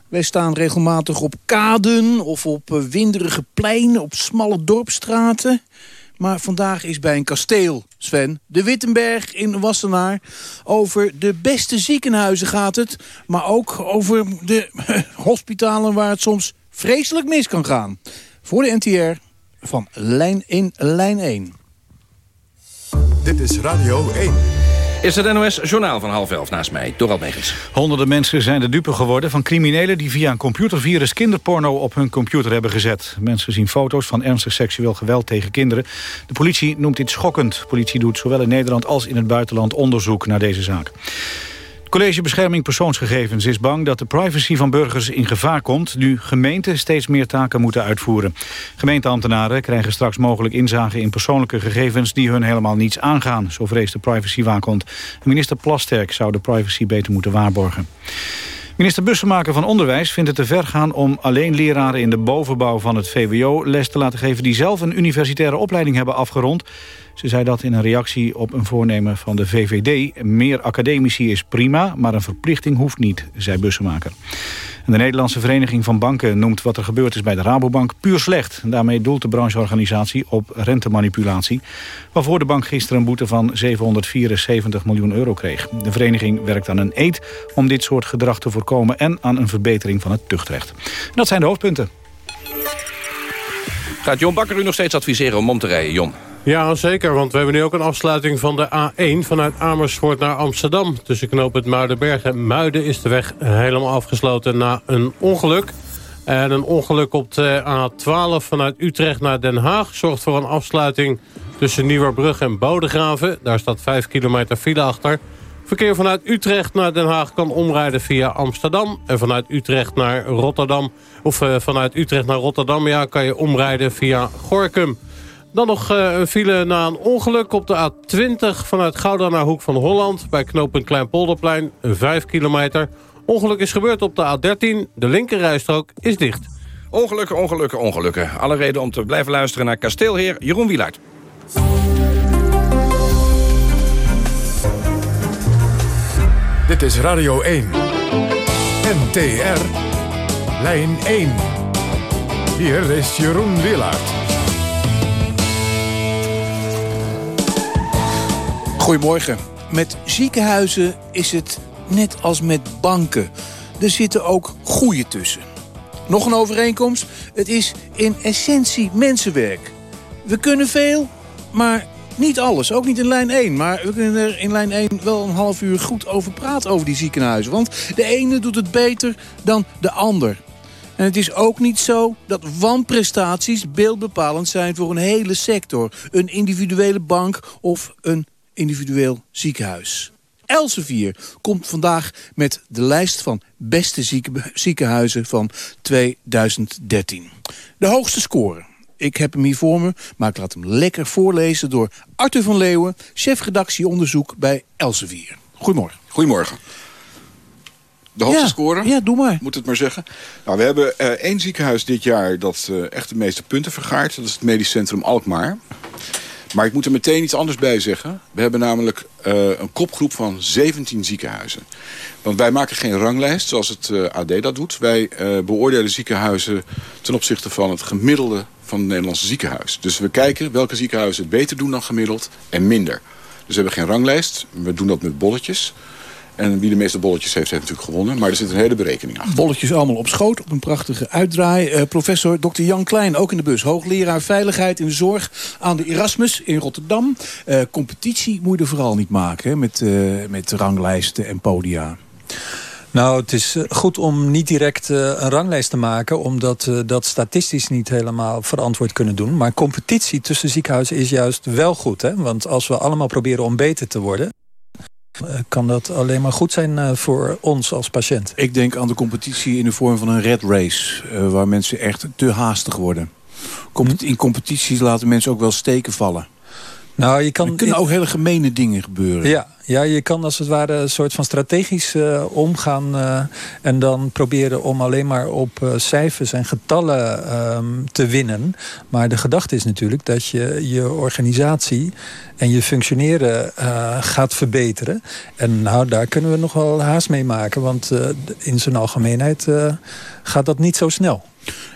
Wij staan regelmatig op kaden of op eh, winderige pleinen, op smalle dorpstraten. Maar vandaag is bij een kasteel, Sven, de Wittenberg in Wassenaar. Over de beste ziekenhuizen gaat het, maar ook over de hospitalen waar het soms vreselijk mis kan gaan. Voor de NTR van lijn in lijn 1. Dit is Radio 1. Is het NOS Journaal van half elf naast mij, Dorald Megens. Honderden mensen zijn de dupe geworden van criminelen... die via een computervirus kinderporno op hun computer hebben gezet. Mensen zien foto's van ernstig seksueel geweld tegen kinderen. De politie noemt dit schokkend. De politie doet zowel in Nederland als in het buitenland onderzoek naar deze zaak. College Bescherming Persoonsgegevens is bang dat de privacy van burgers in gevaar komt... nu gemeenten steeds meer taken moeten uitvoeren. Gemeenteambtenaren krijgen straks mogelijk inzage in persoonlijke gegevens... die hun helemaal niets aangaan, zo vreest de privacywaakhond. Minister Plasterk zou de privacy beter moeten waarborgen. Minister Bussemaker van Onderwijs vindt het te ver gaan om alleen leraren in de bovenbouw van het VWO les te laten geven die zelf een universitaire opleiding hebben afgerond. Ze zei dat in een reactie op een voornemen van de VVD. Meer academici is prima, maar een verplichting hoeft niet, zei Bussemaker. De Nederlandse Vereniging van Banken noemt wat er gebeurd is bij de Rabobank puur slecht. Daarmee doelt de brancheorganisatie op rentemanipulatie. Waarvoor de bank gisteren een boete van 774 miljoen euro kreeg. De vereniging werkt aan een eed om dit soort gedrag te voorkomen... en aan een verbetering van het tuchtrecht. Dat zijn de hoofdpunten. Gaat Jon Bakker u nog steeds adviseren om om te rijden, Jon? Ja, zeker, want we hebben nu ook een afsluiting van de A1 vanuit Amersfoort naar Amsterdam. Tussen knoop het Muidenberg en Muiden is de weg helemaal afgesloten na een ongeluk. En een ongeluk op de A12 vanuit Utrecht naar Den Haag zorgt voor een afsluiting tussen Nieuwerbrug en Bodegraven. Daar staat 5 kilometer file achter. Verkeer vanuit Utrecht naar Den Haag kan omrijden via Amsterdam. En vanuit Utrecht naar Rotterdam, of eh, vanuit Utrecht naar Rotterdam, ja, kan je omrijden via Gorkum. Dan nog eh, een file na een ongeluk op de A20 vanuit Gouda naar Hoek van Holland. Bij knooppunt Kleinpolderplein, 5 kilometer. Ongeluk is gebeurd op de A13. De linkerrijstrook is dicht. Ongelukken, ongelukken, ongelukken. Alle reden om te blijven luisteren naar kasteelheer Jeroen Wielaert. Dit is Radio 1. NTR. Lijn 1. Hier is Jeroen Willaert. Goedemorgen. Met ziekenhuizen is het net als met banken. Er zitten ook goede tussen. Nog een overeenkomst? Het is in essentie mensenwerk. We kunnen veel, maar niet alles. Ook niet in lijn 1. Maar we kunnen er in lijn 1 wel een half uur goed over praten over die ziekenhuizen. Want de ene doet het beter dan de ander. En het is ook niet zo dat wanprestaties beeldbepalend zijn voor een hele sector. Een individuele bank of een individueel ziekenhuis. Elsevier komt vandaag met de lijst van beste zieke- ziekenhuizen van 2013. De hoogste score. Ik heb hem hier voor me, maar ik laat hem lekker voorlezen door Arthur van Leeuwen, chefredactie onderzoek bij Elsevier. Goedemorgen. Goedemorgen. De hoogste Ja, score? Ja, doe maar. Moet het maar zeggen. Nou, we hebben eh, één ziekenhuis dit jaar dat eh, echt de meeste punten vergaart. Dat is het medisch centrum Alkmaar. Maar ik moet er meteen iets anders bij zeggen. We hebben namelijk eh, een kopgroep van 17 ziekenhuizen. Want wij maken geen ranglijst zoals het eh, AD dat doet. Wij eh, beoordelen ziekenhuizen ten opzichte van het gemiddelde van het Nederlandse ziekenhuis. Dus we kijken welke ziekenhuizen het beter doen dan gemiddeld en minder. Dus we hebben geen ranglijst. We doen dat met bolletjes. En wie de meeste bolletjes heeft, heeft natuurlijk gewonnen. Maar er zit een hele berekening achter. Bolletjes allemaal op schoot, op een prachtige uitdraai. Eh, professor Dr. Jan Klein, ook in de bus. Hoogleraar Veiligheid in de Zorg aan de Erasmus in Rotterdam. Eh, competitie moet je er vooral niet maken hè, met, eh, met ranglijsten en podia. Nou, het is goed om niet direct een ranglijst te maken... omdat we dat statistisch niet helemaal verantwoord kunnen doen. Maar competitie tussen ziekenhuizen is juist wel goed. Hè? Want als we allemaal proberen om beter te worden... eh, kan dat alleen maar goed zijn eh, voor ons als patiënt. Ik denk aan de competitie in de vorm van een red race. eh, waar mensen echt te haastig worden. Compet- In competities laten mensen ook wel steken vallen. Nou, je kan... Er kunnen ook hele gemene dingen gebeuren. Ja, ja, je kan als het ware een soort van strategisch eh, omgaan... eh, en dan proberen om alleen maar op eh, cijfers en getallen ehm, te winnen. Maar de gedachte is natuurlijk dat je je organisatie en je functioneren gaat verbeteren. En nou, daar kunnen we nog wel haast mee maken. Want in zijn algemeenheid gaat dat niet zo snel.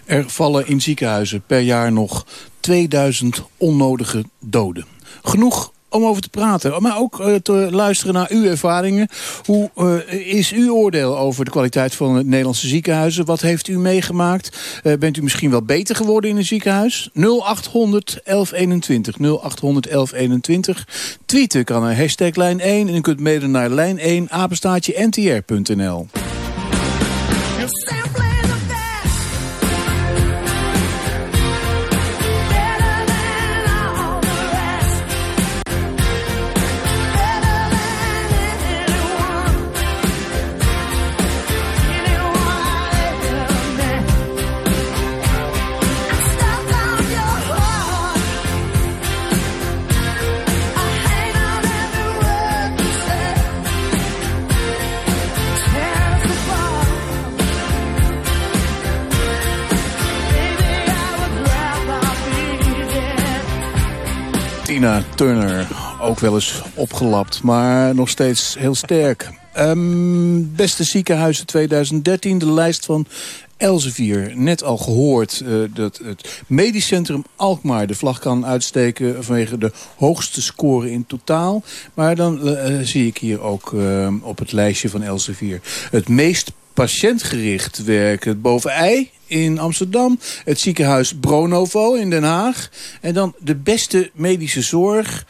Er vallen in ziekenhuizen per jaar nog 2000 onnodige doden. Genoeg om over te praten, maar ook eh, te luisteren naar uw ervaringen. Hoe eh, is uw oordeel over de kwaliteit van het Nederlandse ziekenhuizen? Wat heeft u meegemaakt? Eh, bent u misschien wel beter geworden in een ziekenhuis? 0800 1121. 0800 1121. Tweeten kan naar hashtag lijn 1 en u kunt mailen naar lijn 1 apenstaatje ntr.nl. Turner, ook wel eens opgelapt, maar nog steeds heel sterk. Ehm, beste ziekenhuizen 2013, de lijst van Elsevier. Net al gehoord eh, dat het medisch centrum Alkmaar de vlag kan uitsteken... vanwege de hoogste score in totaal. Maar dan eh, zie ik hier ook eh, op het lijstje van Elsevier... het meest patiëntgericht werken. Het Bovenij in Amsterdam. Het ziekenhuis Bronovo in Den Haag. En dan de beste medische zorg...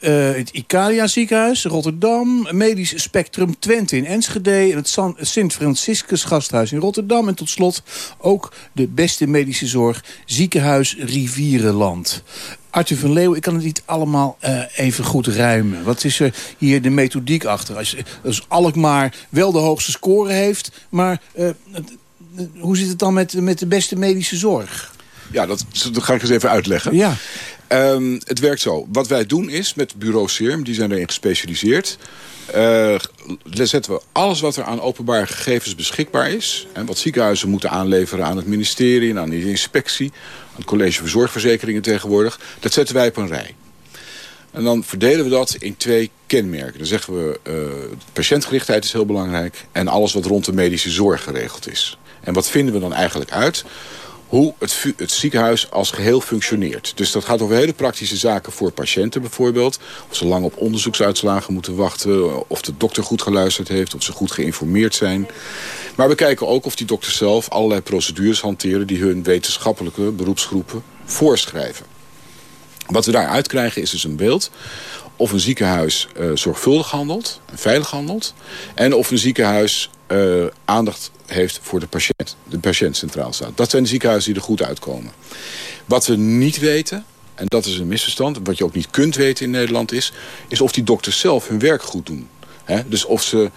Eh, het Icaria ziekenhuis, Rotterdam. Medisch Spectrum Twente in Enschede. En het Sint Franciscus gasthuis in Rotterdam. En tot slot ook de beste medische zorg ziekenhuis Rivierenland. Arthur van Leeuwen, ik kan het niet allemaal eh, even goed ruimen. Wat is er hier de methodiek achter? Als, als Alkmaar wel de hoogste score heeft, maar het- hoe zit het dan met, met de beste medische zorg? Ja, dat, dat ga ik eens even uitleggen. Ja. Ehm, het werkt zo. Wat wij doen is, met bureau Serum, die zijn erin gespecialiseerd... eh, zetten we alles wat er aan openbare gegevens beschikbaar is... en wat ziekenhuizen moeten aanleveren aan het ministerie... en aan de inspectie, aan het college voor zorgverzekeringen tegenwoordig... dat zetten wij op een rij. En dan verdelen we dat in twee kenmerken. Dan zeggen we, eh patiëntgerichtheid is heel belangrijk... en alles wat rond de medische zorg geregeld is. En wat vinden we dan eigenlijk uit? Hoe het, het ziekenhuis als geheel functioneert. Dus dat gaat over hele praktische zaken voor patiënten bijvoorbeeld. Of ze lang op onderzoeksuitslagen moeten wachten. Of de dokter goed geluisterd heeft. Of ze goed geïnformeerd zijn. Maar we kijken ook of die dokters zelf allerlei procedures hanteren... die hun wetenschappelijke beroepsgroepen voorschrijven. Wat we daaruit krijgen is dus een beeld of een ziekenhuis eh, zorgvuldig handelt, en veilig handelt... en of een ziekenhuis eh, aandacht heeft voor de patiënt, de patiënt centraal staat. Dat zijn de ziekenhuizen die er goed uitkomen. Wat we niet weten, en dat is een misverstand... wat je ook niet kunt weten in Nederland is... is of die dokters zelf hun werk goed doen. Dus of ze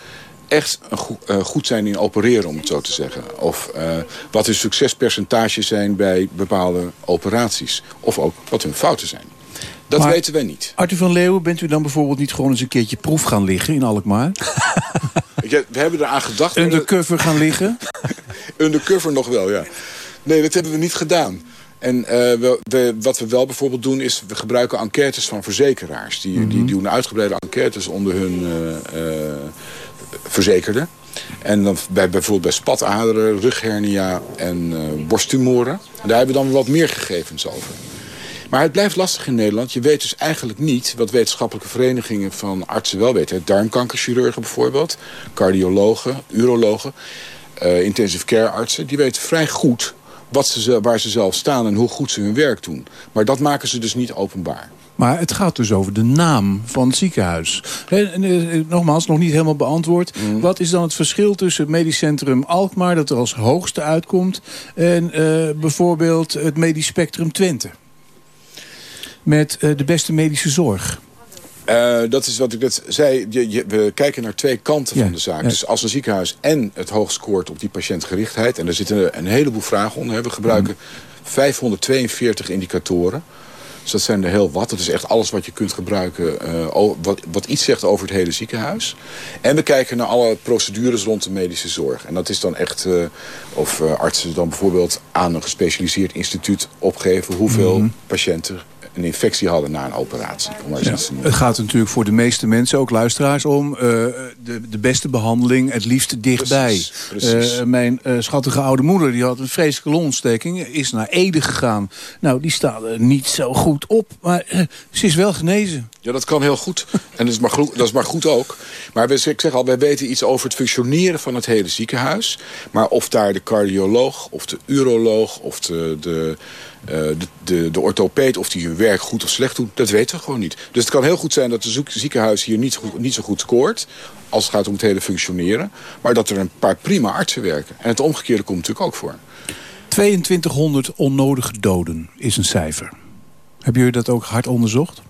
echt eh, goed zijn in opereren, om het zo te zeggen. Of eh, wat hun succespercentages zijn bij bepaalde operaties. Of ook wat hun fouten zijn. Dat Maar- weten wij niet. Arthur van Leeuwen, bent u dan bijvoorbeeld niet gewoon eens een keertje proef gaan liggen in Alkmaar? We hebben eraan gedacht... dat- Undercover gaan liggen? Undercover nog wel, ja. Nee, dat hebben we niet gedaan. En eh, we, we- wat we wel bijvoorbeeld doen is... we gebruiken enquêtes van verzekeraars. Die, die doen uitgebreide enquêtes onder hun eh, eh, verzekerden. En dan bij, bijvoorbeeld bij spataderen, rughernia en borsttumoren. En daar hebben we dan wat meer gegevens over. Maar het blijft lastig in Nederland. Je weet dus eigenlijk niet wat wetenschappelijke verenigingen van artsen wel weten. Darmkankerchirurgen bijvoorbeeld, cardiologen, urologen, uh, intensive care artsen. Die weten vrij goed wat ze, waar ze zelf staan en hoe goed ze hun werk doen. Maar dat maken ze dus niet openbaar. Maar het gaat dus over de naam van het ziekenhuis. En, eh, nogmaals, nog niet helemaal beantwoord. Mm. Wat is dan het verschil tussen het medisch centrum Alkmaar... dat er als hoogste uitkomt... en uh, bijvoorbeeld het medisch spectrum Twente? Met uh, de beste medische zorg. Uh, dat is wat ik net zei. Je, je, we kijken naar twee kanten ja, van de zaak. Ja. Dus als een ziekenhuis en het hoog scoort op die patiëntgerichtheid... en er zitten een heleboel vragen onder. Hè. We gebruiken mm. 542 indicatoren. Dus dat zijn er heel wat. Dat is echt alles wat je kunt gebruiken. Uh, wat, wat iets zegt over het hele ziekenhuis. En we kijken naar alle procedures rond de medische zorg. En dat is dan echt uh, of uh, artsen dan bijvoorbeeld aan een gespecialiseerd instituut opgeven... hoeveel mm -hmm. patiënten een infectie hadden na een operatie. Ja. Het gaat natuurlijk voor de meeste mensen, ook luisteraars, om uh, de, de beste behandeling het liefst dichtbij. Precies, precies. Uh, mijn uh, schattige oude moeder die had een vreselijke longontsteking, is naar Ede gegaan. Nou, die staat er niet zo goed op, maar ze is wel genezen. Ja, dat kan heel goed. En dat is maar goed, dat is maar goed ook. Maar we, ik zeg al, wij weten iets over het functioneren van het hele ziekenhuis. Maar of daar de cardioloog, of de uroloog, of de... de de, de, de orthopeed, of die hun werk goed of slecht doet, dat weten we gewoon niet. Dus het kan heel goed zijn dat het ziekenhuis hier niet, niet zo goed scoort... als het gaat om het hele functioneren. Maar dat er een paar prima artsen werken. En het omgekeerde komt natuurlijk ook voor. 2200 onnodige doden is een cijfer. Hebben jullie dat ook hard onderzocht?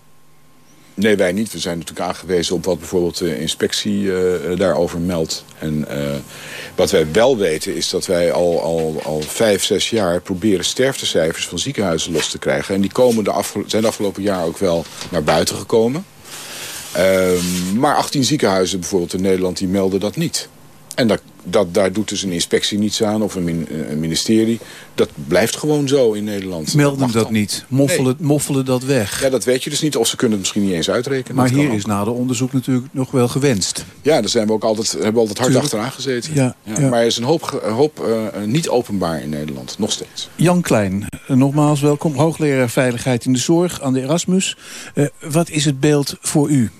Nee, wij niet. We zijn natuurlijk aangewezen op wat bijvoorbeeld de inspectie uh, daarover meldt. En uh, wat wij wel weten is dat wij al, al, al vijf, zes jaar proberen sterftecijfers van ziekenhuizen los te krijgen. En die komen de zijn de afgelopen jaar ook wel naar buiten gekomen. Uh, maar 18 ziekenhuizen bijvoorbeeld in Nederland die melden dat niet. En dat, dat, daar doet dus een inspectie niets aan of een, min, een, ministerie. Dat blijft gewoon zo in Nederland. Melden dat, dat niet? Moffelen, nee. moffelen dat weg? Ja, dat weet je dus niet. Of ze kunnen het misschien niet eens uitrekenen. Maar hier is na de onderzoek natuurlijk nog wel gewenst. Ja, daar zijn we ook altijd, hebben we altijd hard Tuurlijk. achteraan gezeten. Ja, ja, ja. Maar er is een hoop, een hoop uh, niet openbaar in Nederland. Nog steeds. Jan Klein, nogmaals welkom. Hoogleraar Veiligheid in de Zorg aan de Erasmus. Uh, wat is het beeld voor u?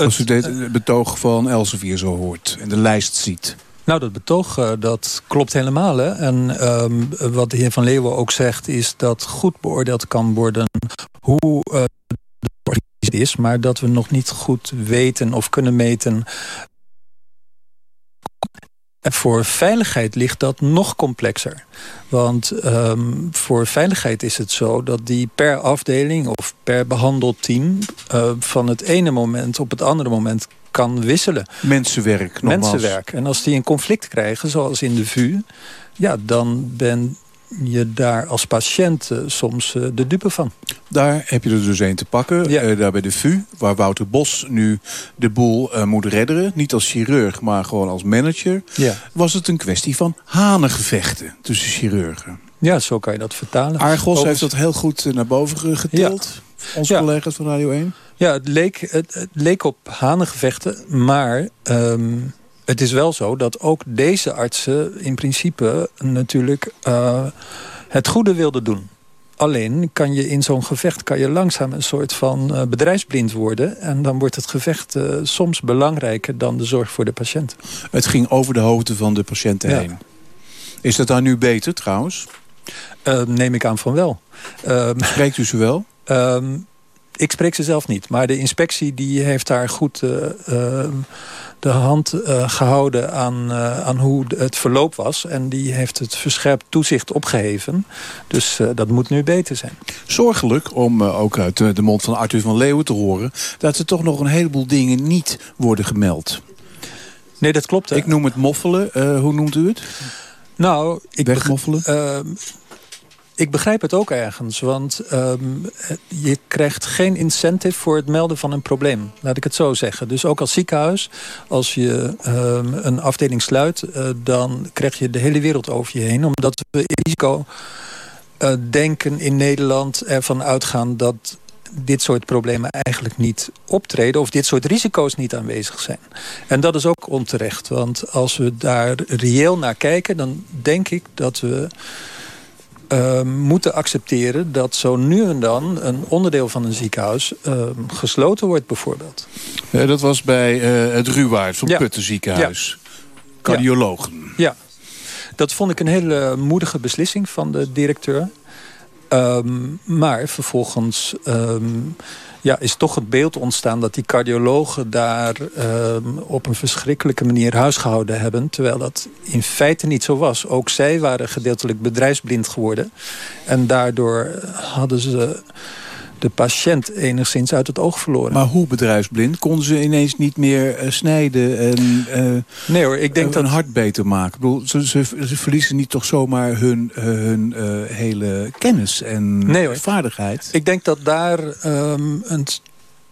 Als u dit betoog van Elsevier zo hoort en de lijst ziet. Nou, dat betoog uh, dat klopt helemaal. Hè? En um, wat de heer Van Leeuwen ook zegt... is dat goed beoordeeld kan worden hoe uh, de organisatie is... maar dat we nog niet goed weten of kunnen meten... En voor veiligheid ligt dat nog complexer. Want um, voor veiligheid is het zo dat die per afdeling of per behandelteam... Uh, van het ene moment op het andere moment kan wisselen. Mensenwerk, nogmaals. Mensenwerk. En als die een conflict krijgen, zoals in de VU... ja, dan ben je daar als patiënt uh, soms uh, de dupe van. Daar heb je er dus een te pakken. Ja. Uh, daar bij de VU, waar Wouter Bos nu de boel moet redderen. Niet als chirurg, maar gewoon als manager. Ja. Was het een kwestie van hanengevechten tussen chirurgen. Ja, zo kan je dat vertalen. Argos heeft dat heel goed naar boven getild. Ja. Onze ja. collega's van Radio 1. Ja, het leek, het, het leek op hanengevechten, maar... Um, het is wel zo dat ook deze artsen in principe natuurlijk uh, het goede wilden doen. Alleen kan je in zo'n gevecht kan je langzaam een soort van uh, bedrijfsblind worden. En dan wordt het gevecht uh, soms belangrijker dan de zorg voor de patiënt. Het ging over de hoofden van de patiënten ja. heen. Is dat dan nu beter trouwens? Neem ik aan van wel. Spreekt u ze wel? Ik spreek ze zelf niet. Maar de inspectie die heeft daar goed de hand uh, gehouden aan, uh, aan hoe het verloop was. En die heeft het verscherpt toezicht opgeheven. Dus dat moet nu beter zijn. Zorgelijk, om ook uit de mond van Arthur van Leeuwen te horen... dat er toch nog een heleboel dingen niet worden gemeld. Nee, dat klopt. Hè? Ik noem het moffelen. hoe noemt u het? Nou, ik Wegmoffelen? Ik begrijp het ook ergens, want um, je krijgt geen incentive voor het melden van een probleem. Laat ik het zo zeggen. Dus ook als ziekenhuis, als je um, een afdeling sluit... Uh, dan krijg je de hele wereld over je heen. Omdat we risico uh, denken in Nederland ervan uitgaan... dat dit soort problemen eigenlijk niet optreden... of dit soort risico's niet aanwezig zijn. En dat is ook onterecht, want als we daar reëel naar kijken... dan denk ik dat we ehm, moeten accepteren dat zo nu en dan een onderdeel van een ziekenhuis ehm, gesloten wordt bijvoorbeeld. Eh, dat was bij eh, het Ruwaard van Putten ziekenhuis. Cardiologen. Ja, dat vond ik een hele moedige beslissing van de directeur. Ehm, maar vervolgens ja, is toch het beeld ontstaan... dat die cardiologen daar ehm, op een verschrikkelijke manier huisgehouden hebben. Terwijl dat in feite niet zo was. Ook zij waren gedeeltelijk bedrijfsblind geworden. En daardoor hadden ze de patiënt enigszins uit het oog verloren. Maar hoe bedrijfsblind? Konden ze ineens niet meer eh, snijden en uh, nee hoor, ik denk een dat... hart beter maken? Ik bedoel, ze, ze, ze verliezen niet toch zomaar hun, hun hele kennis en nee, vaardigheid? Ik denk dat daar um, een,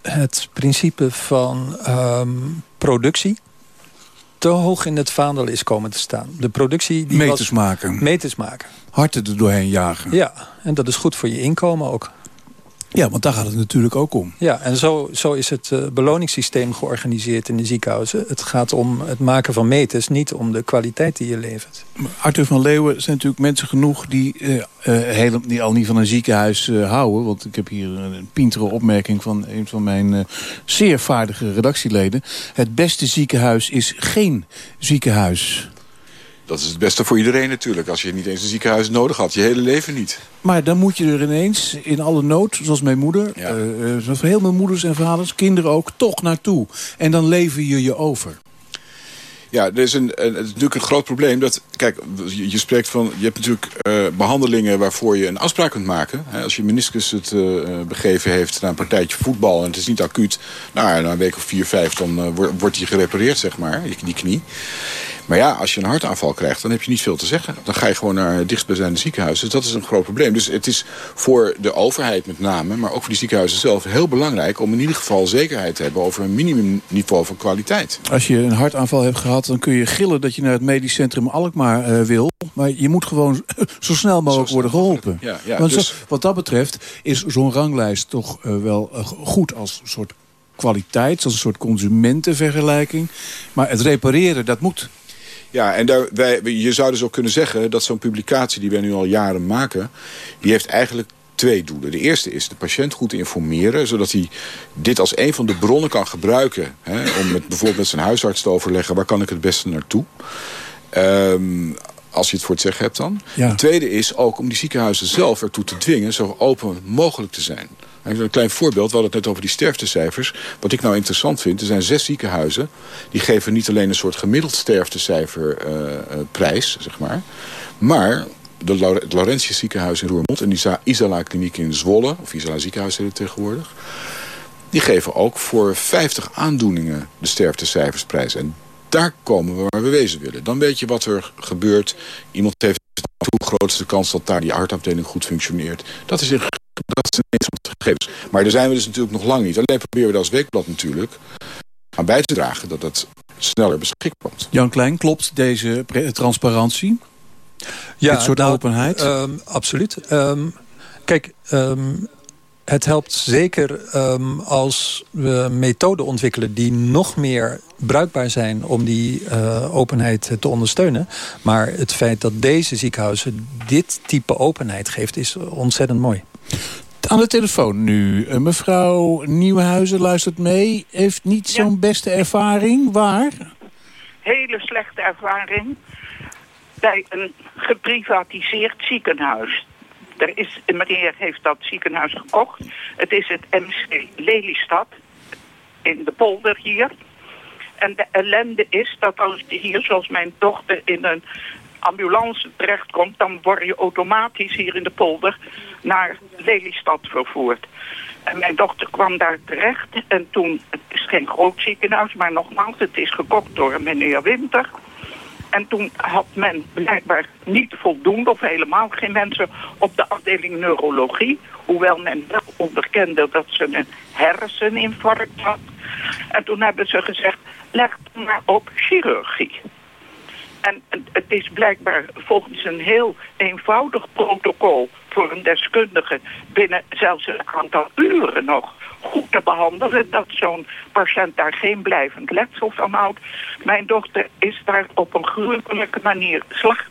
het principe van um, productie te hoog in het vaandel is komen te staan. De productie... Die meters was, maken. Meters maken. Harten er doorheen jagen. Ja, en dat is goed voor je inkomen ook. Ja, want daar gaat het natuurlijk ook om. Ja, en zo, zo is het uh, beloningssysteem georganiseerd in de ziekenhuizen. Het gaat om het maken van meters, niet om de kwaliteit die je levert. Arthur van Leeuwen zijn natuurlijk mensen genoeg die, uh, uh, heel, die al niet van een ziekenhuis houden. Want ik heb hier een pintere opmerking van een van mijn zeer vaardige redactieleden. Het beste ziekenhuis is geen ziekenhuis. Dat is het beste voor iedereen natuurlijk. Als je niet eens een ziekenhuis nodig had, je hele leven niet. Maar dan moet je er ineens in alle nood, zoals mijn moeder... Ja. Uh, zoals heel veel moeders en vaders, kinderen ook, toch naartoe. En dan lever je je over. Ja, er is, een, een, het is natuurlijk een groot probleem. Dat, kijk, je, je spreekt van, je hebt natuurlijk uh, behandelingen waarvoor je een afspraak kunt maken. Als je meniscus het uh, begeven heeft naar een partijtje voetbal en het is niet acuut. Nou, na een week of vier, vijf, dan wordt die gerepareerd, zeg maar, die knie. Maar ja, als je een hartaanval krijgt, dan heb je niet veel te zeggen. Dan ga je gewoon naar het dichtstbijzijnde ziekenhuis. Dus dat is een groot probleem. Dus het is voor de overheid met name, maar ook voor die ziekenhuizen zelf... heel belangrijk om in ieder geval zekerheid te hebben... over een minimumniveau van kwaliteit. Als je een hartaanval hebt gehad, dan kun je gillen dat je naar het medisch centrum Alkmaar uh, wil. Maar je moet gewoon zo snel mogelijk worden geholpen. Ja, ja, Want dus... wat dat betreft is zo'n ranglijst toch uh, wel uh, goed als een soort kwaliteit... als een soort consumentenvergelijking. Maar het repareren, dat moet... Ja, en daar, je zou dus ook kunnen zeggen dat zo'n publicatie die wij nu al jaren maken... die heeft eigenlijk twee doelen. De eerste is de patiënt goed informeren... zodat hij dit als een van de bronnen kan gebruiken... Hè, om met, bijvoorbeeld met zijn huisarts te overleggen... waar kan ik het beste naartoe... Um, als je het voor het zeggen hebt dan. Ja. De tweede is ook om die ziekenhuizen zelf ertoe te dwingen... zo open mogelijk te zijn. Een klein voorbeeld, we hadden het net over die sterftecijfers. Wat ik nou interessant vind, er zijn zes ziekenhuizen... die geven niet alleen een soort gemiddeld sterftecijfer uh, uh, prijs, zeg maar... maar de het Laurentius ziekenhuis in Roermond... en die Isala kliniek in Zwolle, of Isala ziekenhuis heet het tegenwoordig... die geven ook voor 50 aandoeningen de sterftecijfersprijs. En daar komen we waar we wezen willen. Dan weet je wat er gebeurt. Iemand heeft de kans dat daar die hartafdeling goed functioneert. Dat is, dat is een gegevens. Maar daar zijn we dus natuurlijk nog lang niet. Alleen proberen we dat als weekblad natuurlijk aan bij te dragen dat dat sneller beschikbaar komt. Jan Klein, klopt deze transparantie? Ja, Dit soort nou, openheid? Um, absoluut. Um, kijk, um, het helpt zeker um, als we methoden ontwikkelen... die nog meer bruikbaar zijn om die uh, openheid te ondersteunen. Maar het feit dat deze ziekenhuizen dit type openheid geeft... is ontzettend mooi. Aan de telefoon nu. Uh, mevrouw Nieuwenhuizen luistert mee. Heeft niet zo'n ja. beste ervaring. Waar? Hele slechte ervaring bij een geprivatiseerd ziekenhuis. Er is, meneer heeft dat ziekenhuis gekocht. Het is het MC Lelystad in de polder hier. En de ellende is dat als je hier, zoals mijn dochter, in een ambulance terechtkomt... dan word je automatisch hier in de polder naar Lelystad vervoerd. En mijn dochter kwam daar terecht en toen... Het is geen groot ziekenhuis, maar nogmaals, het is gekocht door meneer Winter... En toen had men blijkbaar niet voldoende of helemaal geen mensen op de afdeling neurologie. Hoewel men wel onderkende dat ze een herseninfarct had. En toen hebben ze gezegd, leg maar op chirurgie. En het is blijkbaar volgens een heel eenvoudig protocol voor een deskundige binnen zelfs een aantal uren nog goed te behandelen. Dat zo'n patiënt daar geen blijvend letsel van houdt. Mijn dochter is daar op een gruwelijke manier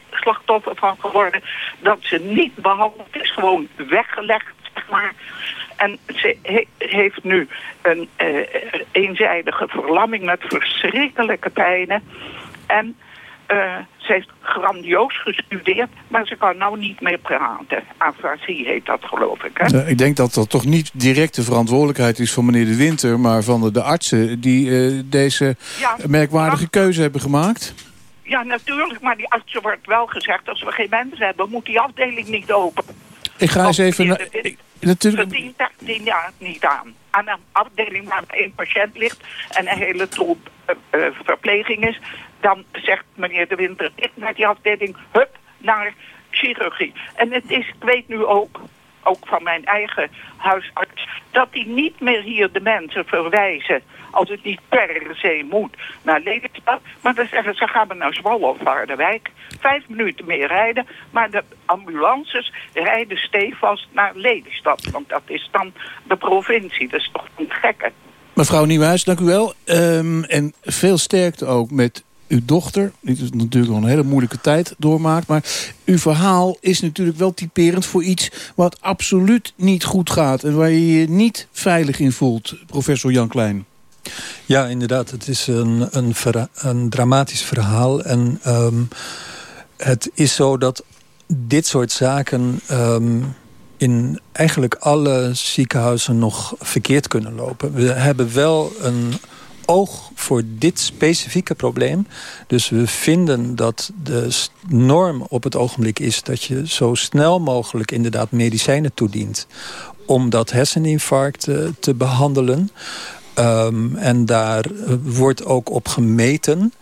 slachtoffer van geworden. Dat ze niet behandeld is, gewoon weggelegd, zeg maar. En ze he- heeft nu een eh, eenzijdige verlamming met verschrikkelijke pijnen. En eh, ze heeft grandioos gestudeerd, maar ze kan nou niet meer praten. Afasie heet dat, geloof ik. Hè? Eh, ik denk dat dat toch niet direct de verantwoordelijkheid is van meneer De Winter... maar van de, de artsen die eh, deze Ja, merkwaardige keuze hebben gemaakt. Ja, natuurlijk, maar die artsen wordt wel gezegd... als we geen mensen hebben, moet die afdeling niet open. Ik ga eens even... na- Het ik- natuurlijk, dient daar daar niet aan. Aan een afdeling waar één patiënt ligt... en een hele troep verpleging is... dan zegt meneer De Winter, ik naar die afdeling, hup, naar chirurgie. En het is, ik weet nu ook, ook van mijn eigen huisarts... dat die niet meer hier de mensen verwijzen... als het niet per se moet naar Lelystad. Maar dan zeggen ze, gaan we naar Zwolle of Harderwijk. Vijf minuten meer rijden. Maar de ambulances rijden stevast naar Lelystad. Want dat is dan de provincie. Dat is toch een gekke. Mevrouw Nieuwhuis, dank u wel. Ehm, en veel sterkte ook met uw dochter. Die natuurlijk al een hele moeilijke tijd doormaakt. Maar uw verhaal is natuurlijk wel typerend voor iets... wat absoluut niet goed gaat. En waar je je niet veilig in voelt, professor Jan Klein. Ja, inderdaad. Het is een, een, een dramatisch verhaal. En ehm, het is zo dat dit soort zaken... ehm, in eigenlijk alle ziekenhuizen nog verkeerd kunnen lopen. We hebben wel een oog voor dit specifieke probleem. Dus we vinden dat de norm op het ogenblik is... dat je zo snel mogelijk inderdaad medicijnen toedient... om dat herseninfarct eh, te behandelen. Ehm, en daar eh, wordt ook op gemeten.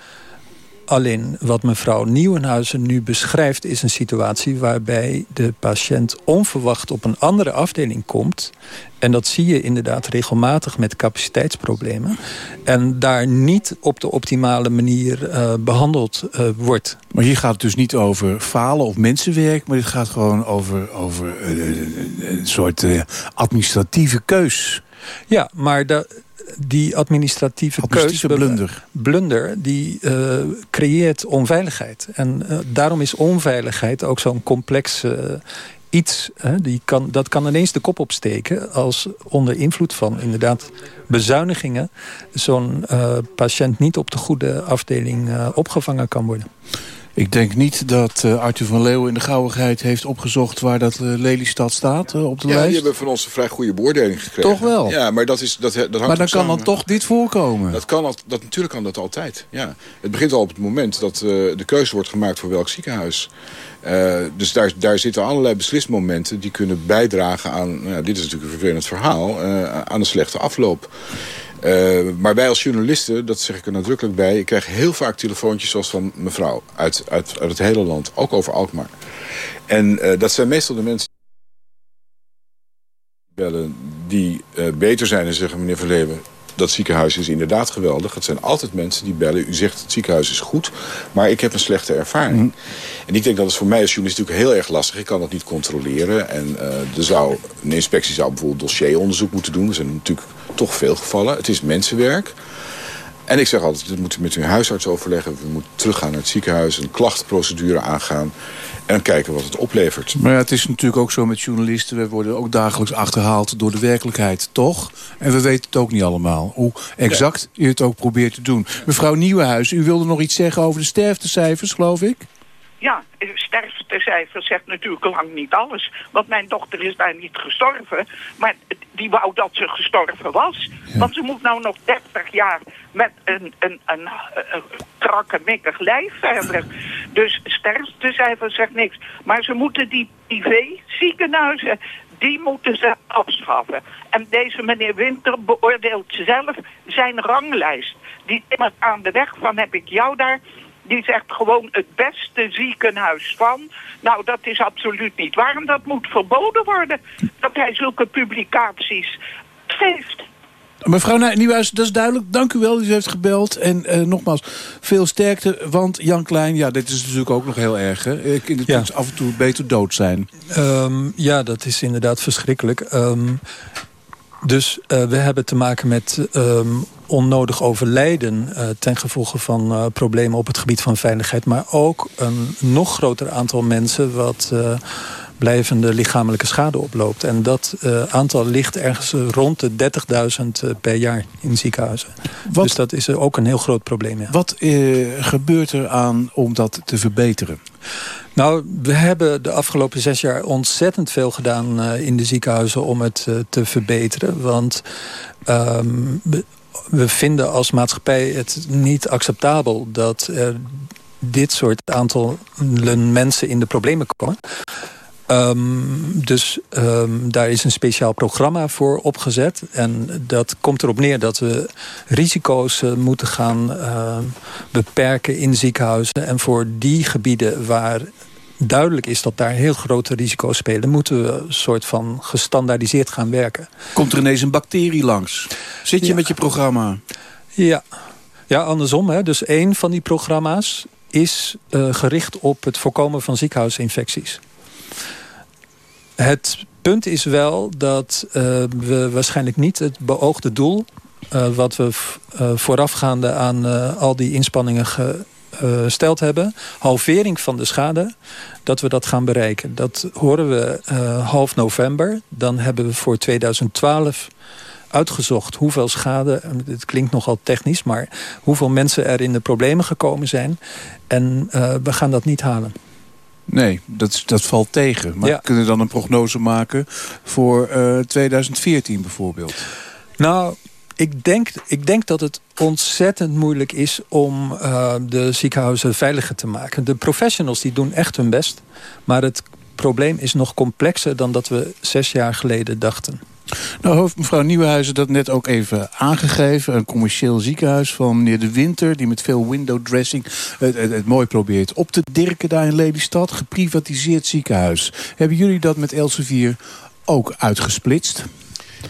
Alleen wat mevrouw Nieuwenhuizen nu beschrijft... is een situatie waarbij de patiënt onverwacht op een andere afdeling komt. En dat zie je inderdaad regelmatig met capaciteitsproblemen. En daar niet op de optimale manier eh, behandeld eh, wordt. Maar hier gaat het dus niet over falen of mensenwerk... maar dit gaat gewoon over, over eh, een soort administratieve keus. Ja, maar da- die administratieve, Administratieve keus, blunder. blunder die eh, creëert onveiligheid. En eh, daarom is onveiligheid ook zo'n complex eh, iets. Hè, die kan, dat kan ineens de kop opsteken als onder invloed van inderdaad bezuinigingen... zo'n patiënt niet op de goede afdeling opgevangen kan worden. Ik denk niet dat eh, Arthur van Leeuwen in de gauwigheid heeft opgezocht... waar dat eh, Lelystad staat eh, op de Ja, lijst. die hebben van ons een vrij goede beoordeling gekregen. Toch wel? Ja, maar dat, is, dat, dat hangt maar dan kan dan toch dit voorkomen. Dat kan al, dat, natuurlijk kan dat altijd. Ja. Het begint al op het moment dat de keuze wordt gemaakt voor welk ziekenhuis. Dus daar, daar zitten allerlei beslismomenten die kunnen bijdragen aan... Nou, ja, dit is natuurlijk een vervelend verhaal, aan een slechte afloop. Eh, maar wij als journalisten, dat zeg ik er nadrukkelijk bij... ik krijg heel vaak telefoontjes zoals van mevrouw uit, uit, uit het hele land. Ook over Alkmaar. En eh, dat zijn meestal de mensen bellen die eh, beter zijn en zeggen... meneer Van Leeuwen, dat ziekenhuis is inderdaad geweldig. Het zijn altijd mensen die bellen. U zegt het ziekenhuis is goed, maar ik heb een slechte ervaring. En ik denk dat het voor mij als journalist natuurlijk heel erg lastig. Ik kan dat niet controleren. En er zou, een inspectie zou bijvoorbeeld dossieronderzoek moeten doen. Er zijn natuurlijk toch veel gevallen. Het is mensenwerk. En ik zeg altijd, dat moet u met uw huisarts overleggen. We moeten teruggaan naar het ziekenhuis, een klachtenprocedure aangaan... en kijken wat het oplevert. Maar ja, het is natuurlijk ook zo met journalisten. We worden ook dagelijks achterhaald door de werkelijkheid, toch? En we weten het ook niet allemaal. Hoe exact u het ook probeert te doen. Mevrouw Nieuwenhuis, u wilde nog iets zeggen over de sterftecijfers, geloof ik? Ja, sterftecijfer zegt natuurlijk lang niet alles. Want mijn dochter is daar niet gestorven. Maar die wou dat ze gestorven was. Want ze moet nou nog 30 jaar met een, een, een, een krakkemikkig lijf verder. Dus sterftecijfer zegt niks. Maar ze moeten die privé-ziekenhuizen... Die moeten ze afschaffen. En deze meneer Winter beoordeelt zelf zijn ranglijst. Die timmert aan de weg van heb ik jou daar... Die zegt gewoon het beste ziekenhuis van. Nou, dat is absoluut niet waar. En dat moet verboden worden. Dat hij zulke publicaties geeft. Mevrouw Nieuwhuis, dat is duidelijk. Dank u wel, u heeft gebeld. En eh, nogmaals, veel sterkte. Want Jan Klein, ja, dit is natuurlijk ook nog heel erg. Hè? Ik in het af en toe beter dood zijn. Ehm, ja, dat is inderdaad verschrikkelijk. Ehm, dus eh, we hebben te maken met ehm, onnodig overlijden... eh, ten gevolge van eh, problemen op het gebied van veiligheid. Maar ook een nog groter aantal mensen... wat blijvende lichamelijke schade oploopt. En dat aantal ligt ergens rond de 30.000 per jaar in ziekenhuizen. Dus dat is ook een heel groot probleem, ja. Wat gebeurt er aan om dat te verbeteren? Nou, we hebben de afgelopen zes jaar ontzettend veel gedaan eh, in de ziekenhuizen om het eh, te verbeteren. Want ehm, we, vinden als maatschappij het niet acceptabel dat dit soort aantal mensen in de problemen komen. Ehm, dus ehm, daar is een speciaal programma voor opgezet. En dat komt erop neer dat we risico's eh, moeten gaan eh, beperken in ziekenhuizen. En voor die gebieden waar duidelijk is dat daar heel grote risico's spelen... moeten we een soort van gestandaardiseerd gaan werken. Komt er ineens een bacterie langs? Zit je met je programma? Ja, ja andersom. Hè. Dus één van die programma's is eh, gericht op het voorkomen van ziekenhuisinfecties. Het punt is wel dat uh, we waarschijnlijk niet het beoogde doel... Uh, wat we uh, voorafgaande aan al die inspanningen gesteld hebben... halvering van de schade, dat we dat gaan bereiken. Dat horen we half november. Dan hebben we voor 2012 uitgezocht hoeveel schade... het klinkt nogal technisch, maar hoeveel mensen er in de problemen gekomen zijn. En we gaan dat niet halen. Nee, dat, dat valt tegen. Maar Ja. we kunnen dan een prognose maken voor eh, 2014 bijvoorbeeld? Nou, ik denk, ik denk dat het ontzettend moeilijk is om uh, de ziekenhuizen veiliger te maken. De professionals die doen echt hun best. Maar het probleem is nog complexer dan dat we zes jaar geleden dachten. Nou, hoofd mevrouw Nieuwenhuizen dat net ook even aangegeven. Een commercieel ziekenhuis van meneer De Winter... die met veel window dressing het, mooi probeert op te dirken daar in Lelystad. Geprivatiseerd ziekenhuis. Hebben jullie dat met Elsevier ook uitgesplitst?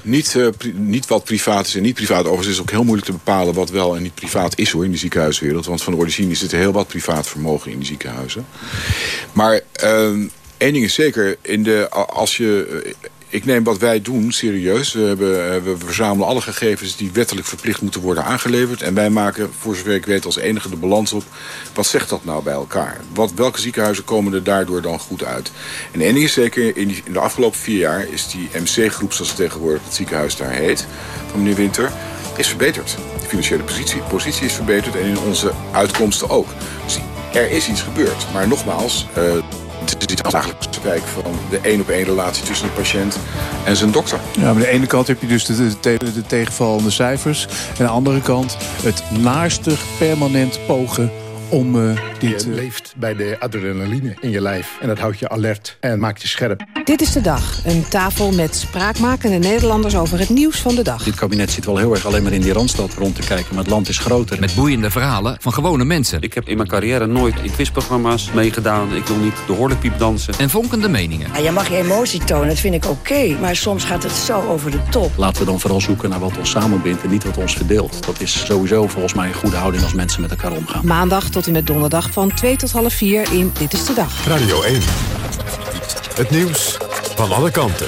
Niet, pri niet wat privaat is en niet privaat. Overigens is het ook heel moeilijk te bepalen wat wel en niet privaat is hoor in de ziekenhuiswereld. Want van de origine zit er heel wat privaat vermogen in die ziekenhuizen. Maar uh, één ding is zeker, in de, als je... Ik neem wat wij doen serieus. We, hebben, we verzamelen alle gegevens die wettelijk verplicht moeten worden aangeleverd. En wij maken, voor zover ik weet, als enige de balans op. Wat zegt dat nou bij elkaar? Wat, welke ziekenhuizen komen er daardoor dan goed uit? En één ding is zeker, in, de afgelopen vier jaar is die MC-groep, zoals het tegenwoordig het ziekenhuis daar heet, van meneer Winter, is verbeterd. De financiële positie, positie is verbeterd en in onze uitkomsten ook. Dus er is iets gebeurd. Maar nogmaals... Uh, het is eigenlijk sprake van de één op één relatie tussen de patiënt en zijn dokter. Ja, aan de ene kant heb je dus de, de, de tegenvallende cijfers. En aan de andere kant het naarstig permanent pogen om uh, dit... Je leeft bij de adrenaline in je lijf. En dat houdt je alert en maakt je scherp. Dit is de dag. Een tafel met spraakmakende Nederlanders over het nieuws van de dag. Dit kabinet zit wel heel erg alleen maar in die Randstad rond te kijken. Maar het land is groter. Met boeiende verhalen van gewone mensen. Ik heb in mijn carrière nooit in quizprogramma's meegedaan. Ik wil niet de horlepiep dansen. En vonkende meningen. Ja, je mag je emotie tonen, dat vind ik oké. Okay, maar soms gaat het zo over de top. Laten we dan vooral zoeken naar wat ons samenbindt en niet wat ons verdeelt. Dat is sowieso volgens mij een goede houding als mensen met elkaar omgaan. Maandag tot en met donderdag van 2 tot half 4 in Dit is de Dag. Radio 1. Het nieuws van alle kanten.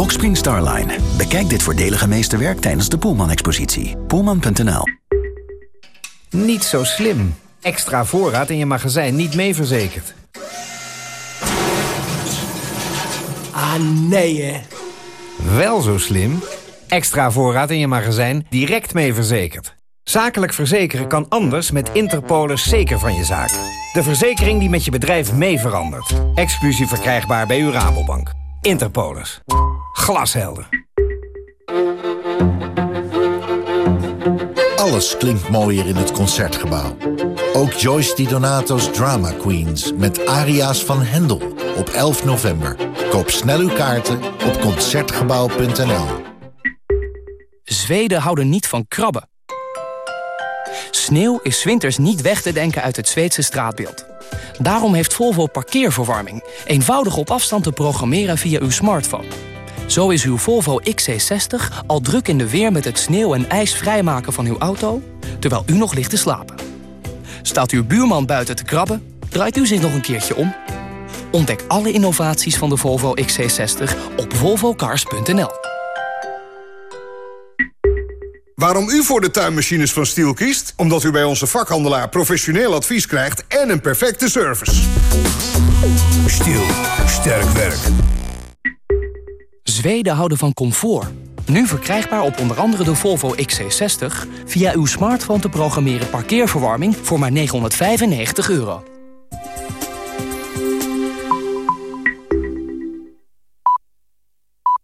Boxspring Starline. Bekijk dit voordelige meesterwerk tijdens de Poelman-expositie. Poelman.nl Niet zo slim. Extra voorraad in je magazijn niet mee verzekerd. Ah, nee hè. Wel zo slim. Extra voorraad in je magazijn direct mee verzekerd. Zakelijk verzekeren kan anders met Interpolis zeker van je zaak. De verzekering die met je bedrijf mee verandert. Exclusief verkrijgbaar bij uw Rabobank. Interpolis. Glashelder. Alles klinkt mooier in het Concertgebouw. Ook Joyce Di Donato's Drama Queens met aria's van Hendel op 11 november. Koop snel uw kaarten op Concertgebouw.nl. Zweden houden niet van krabben. Sneeuw is 's winters niet weg te denken uit het Zweedse straatbeeld. Daarom heeft Volvo parkeerverwarming. Eenvoudig op afstand te programmeren via uw smartphone. Zo is uw Volvo XC60 al druk in de weer met het sneeuw en ijs vrijmaken van uw auto... terwijl u nog ligt te slapen. Staat uw buurman buiten te krabben, draait u zich nog een keertje om. Ontdek alle innovaties van de Volvo XC60 op volvocars.nl. Waarom u voor de tuinmachines van Stiel kiest? Omdat u bij onze vakhandelaar professioneel advies krijgt en een perfecte service. Stiel, sterk werk. Zweden houden van comfort. Nu verkrijgbaar op onder andere de Volvo XC60... via uw smartphone te programmeren parkeerverwarming voor maar 995 euro.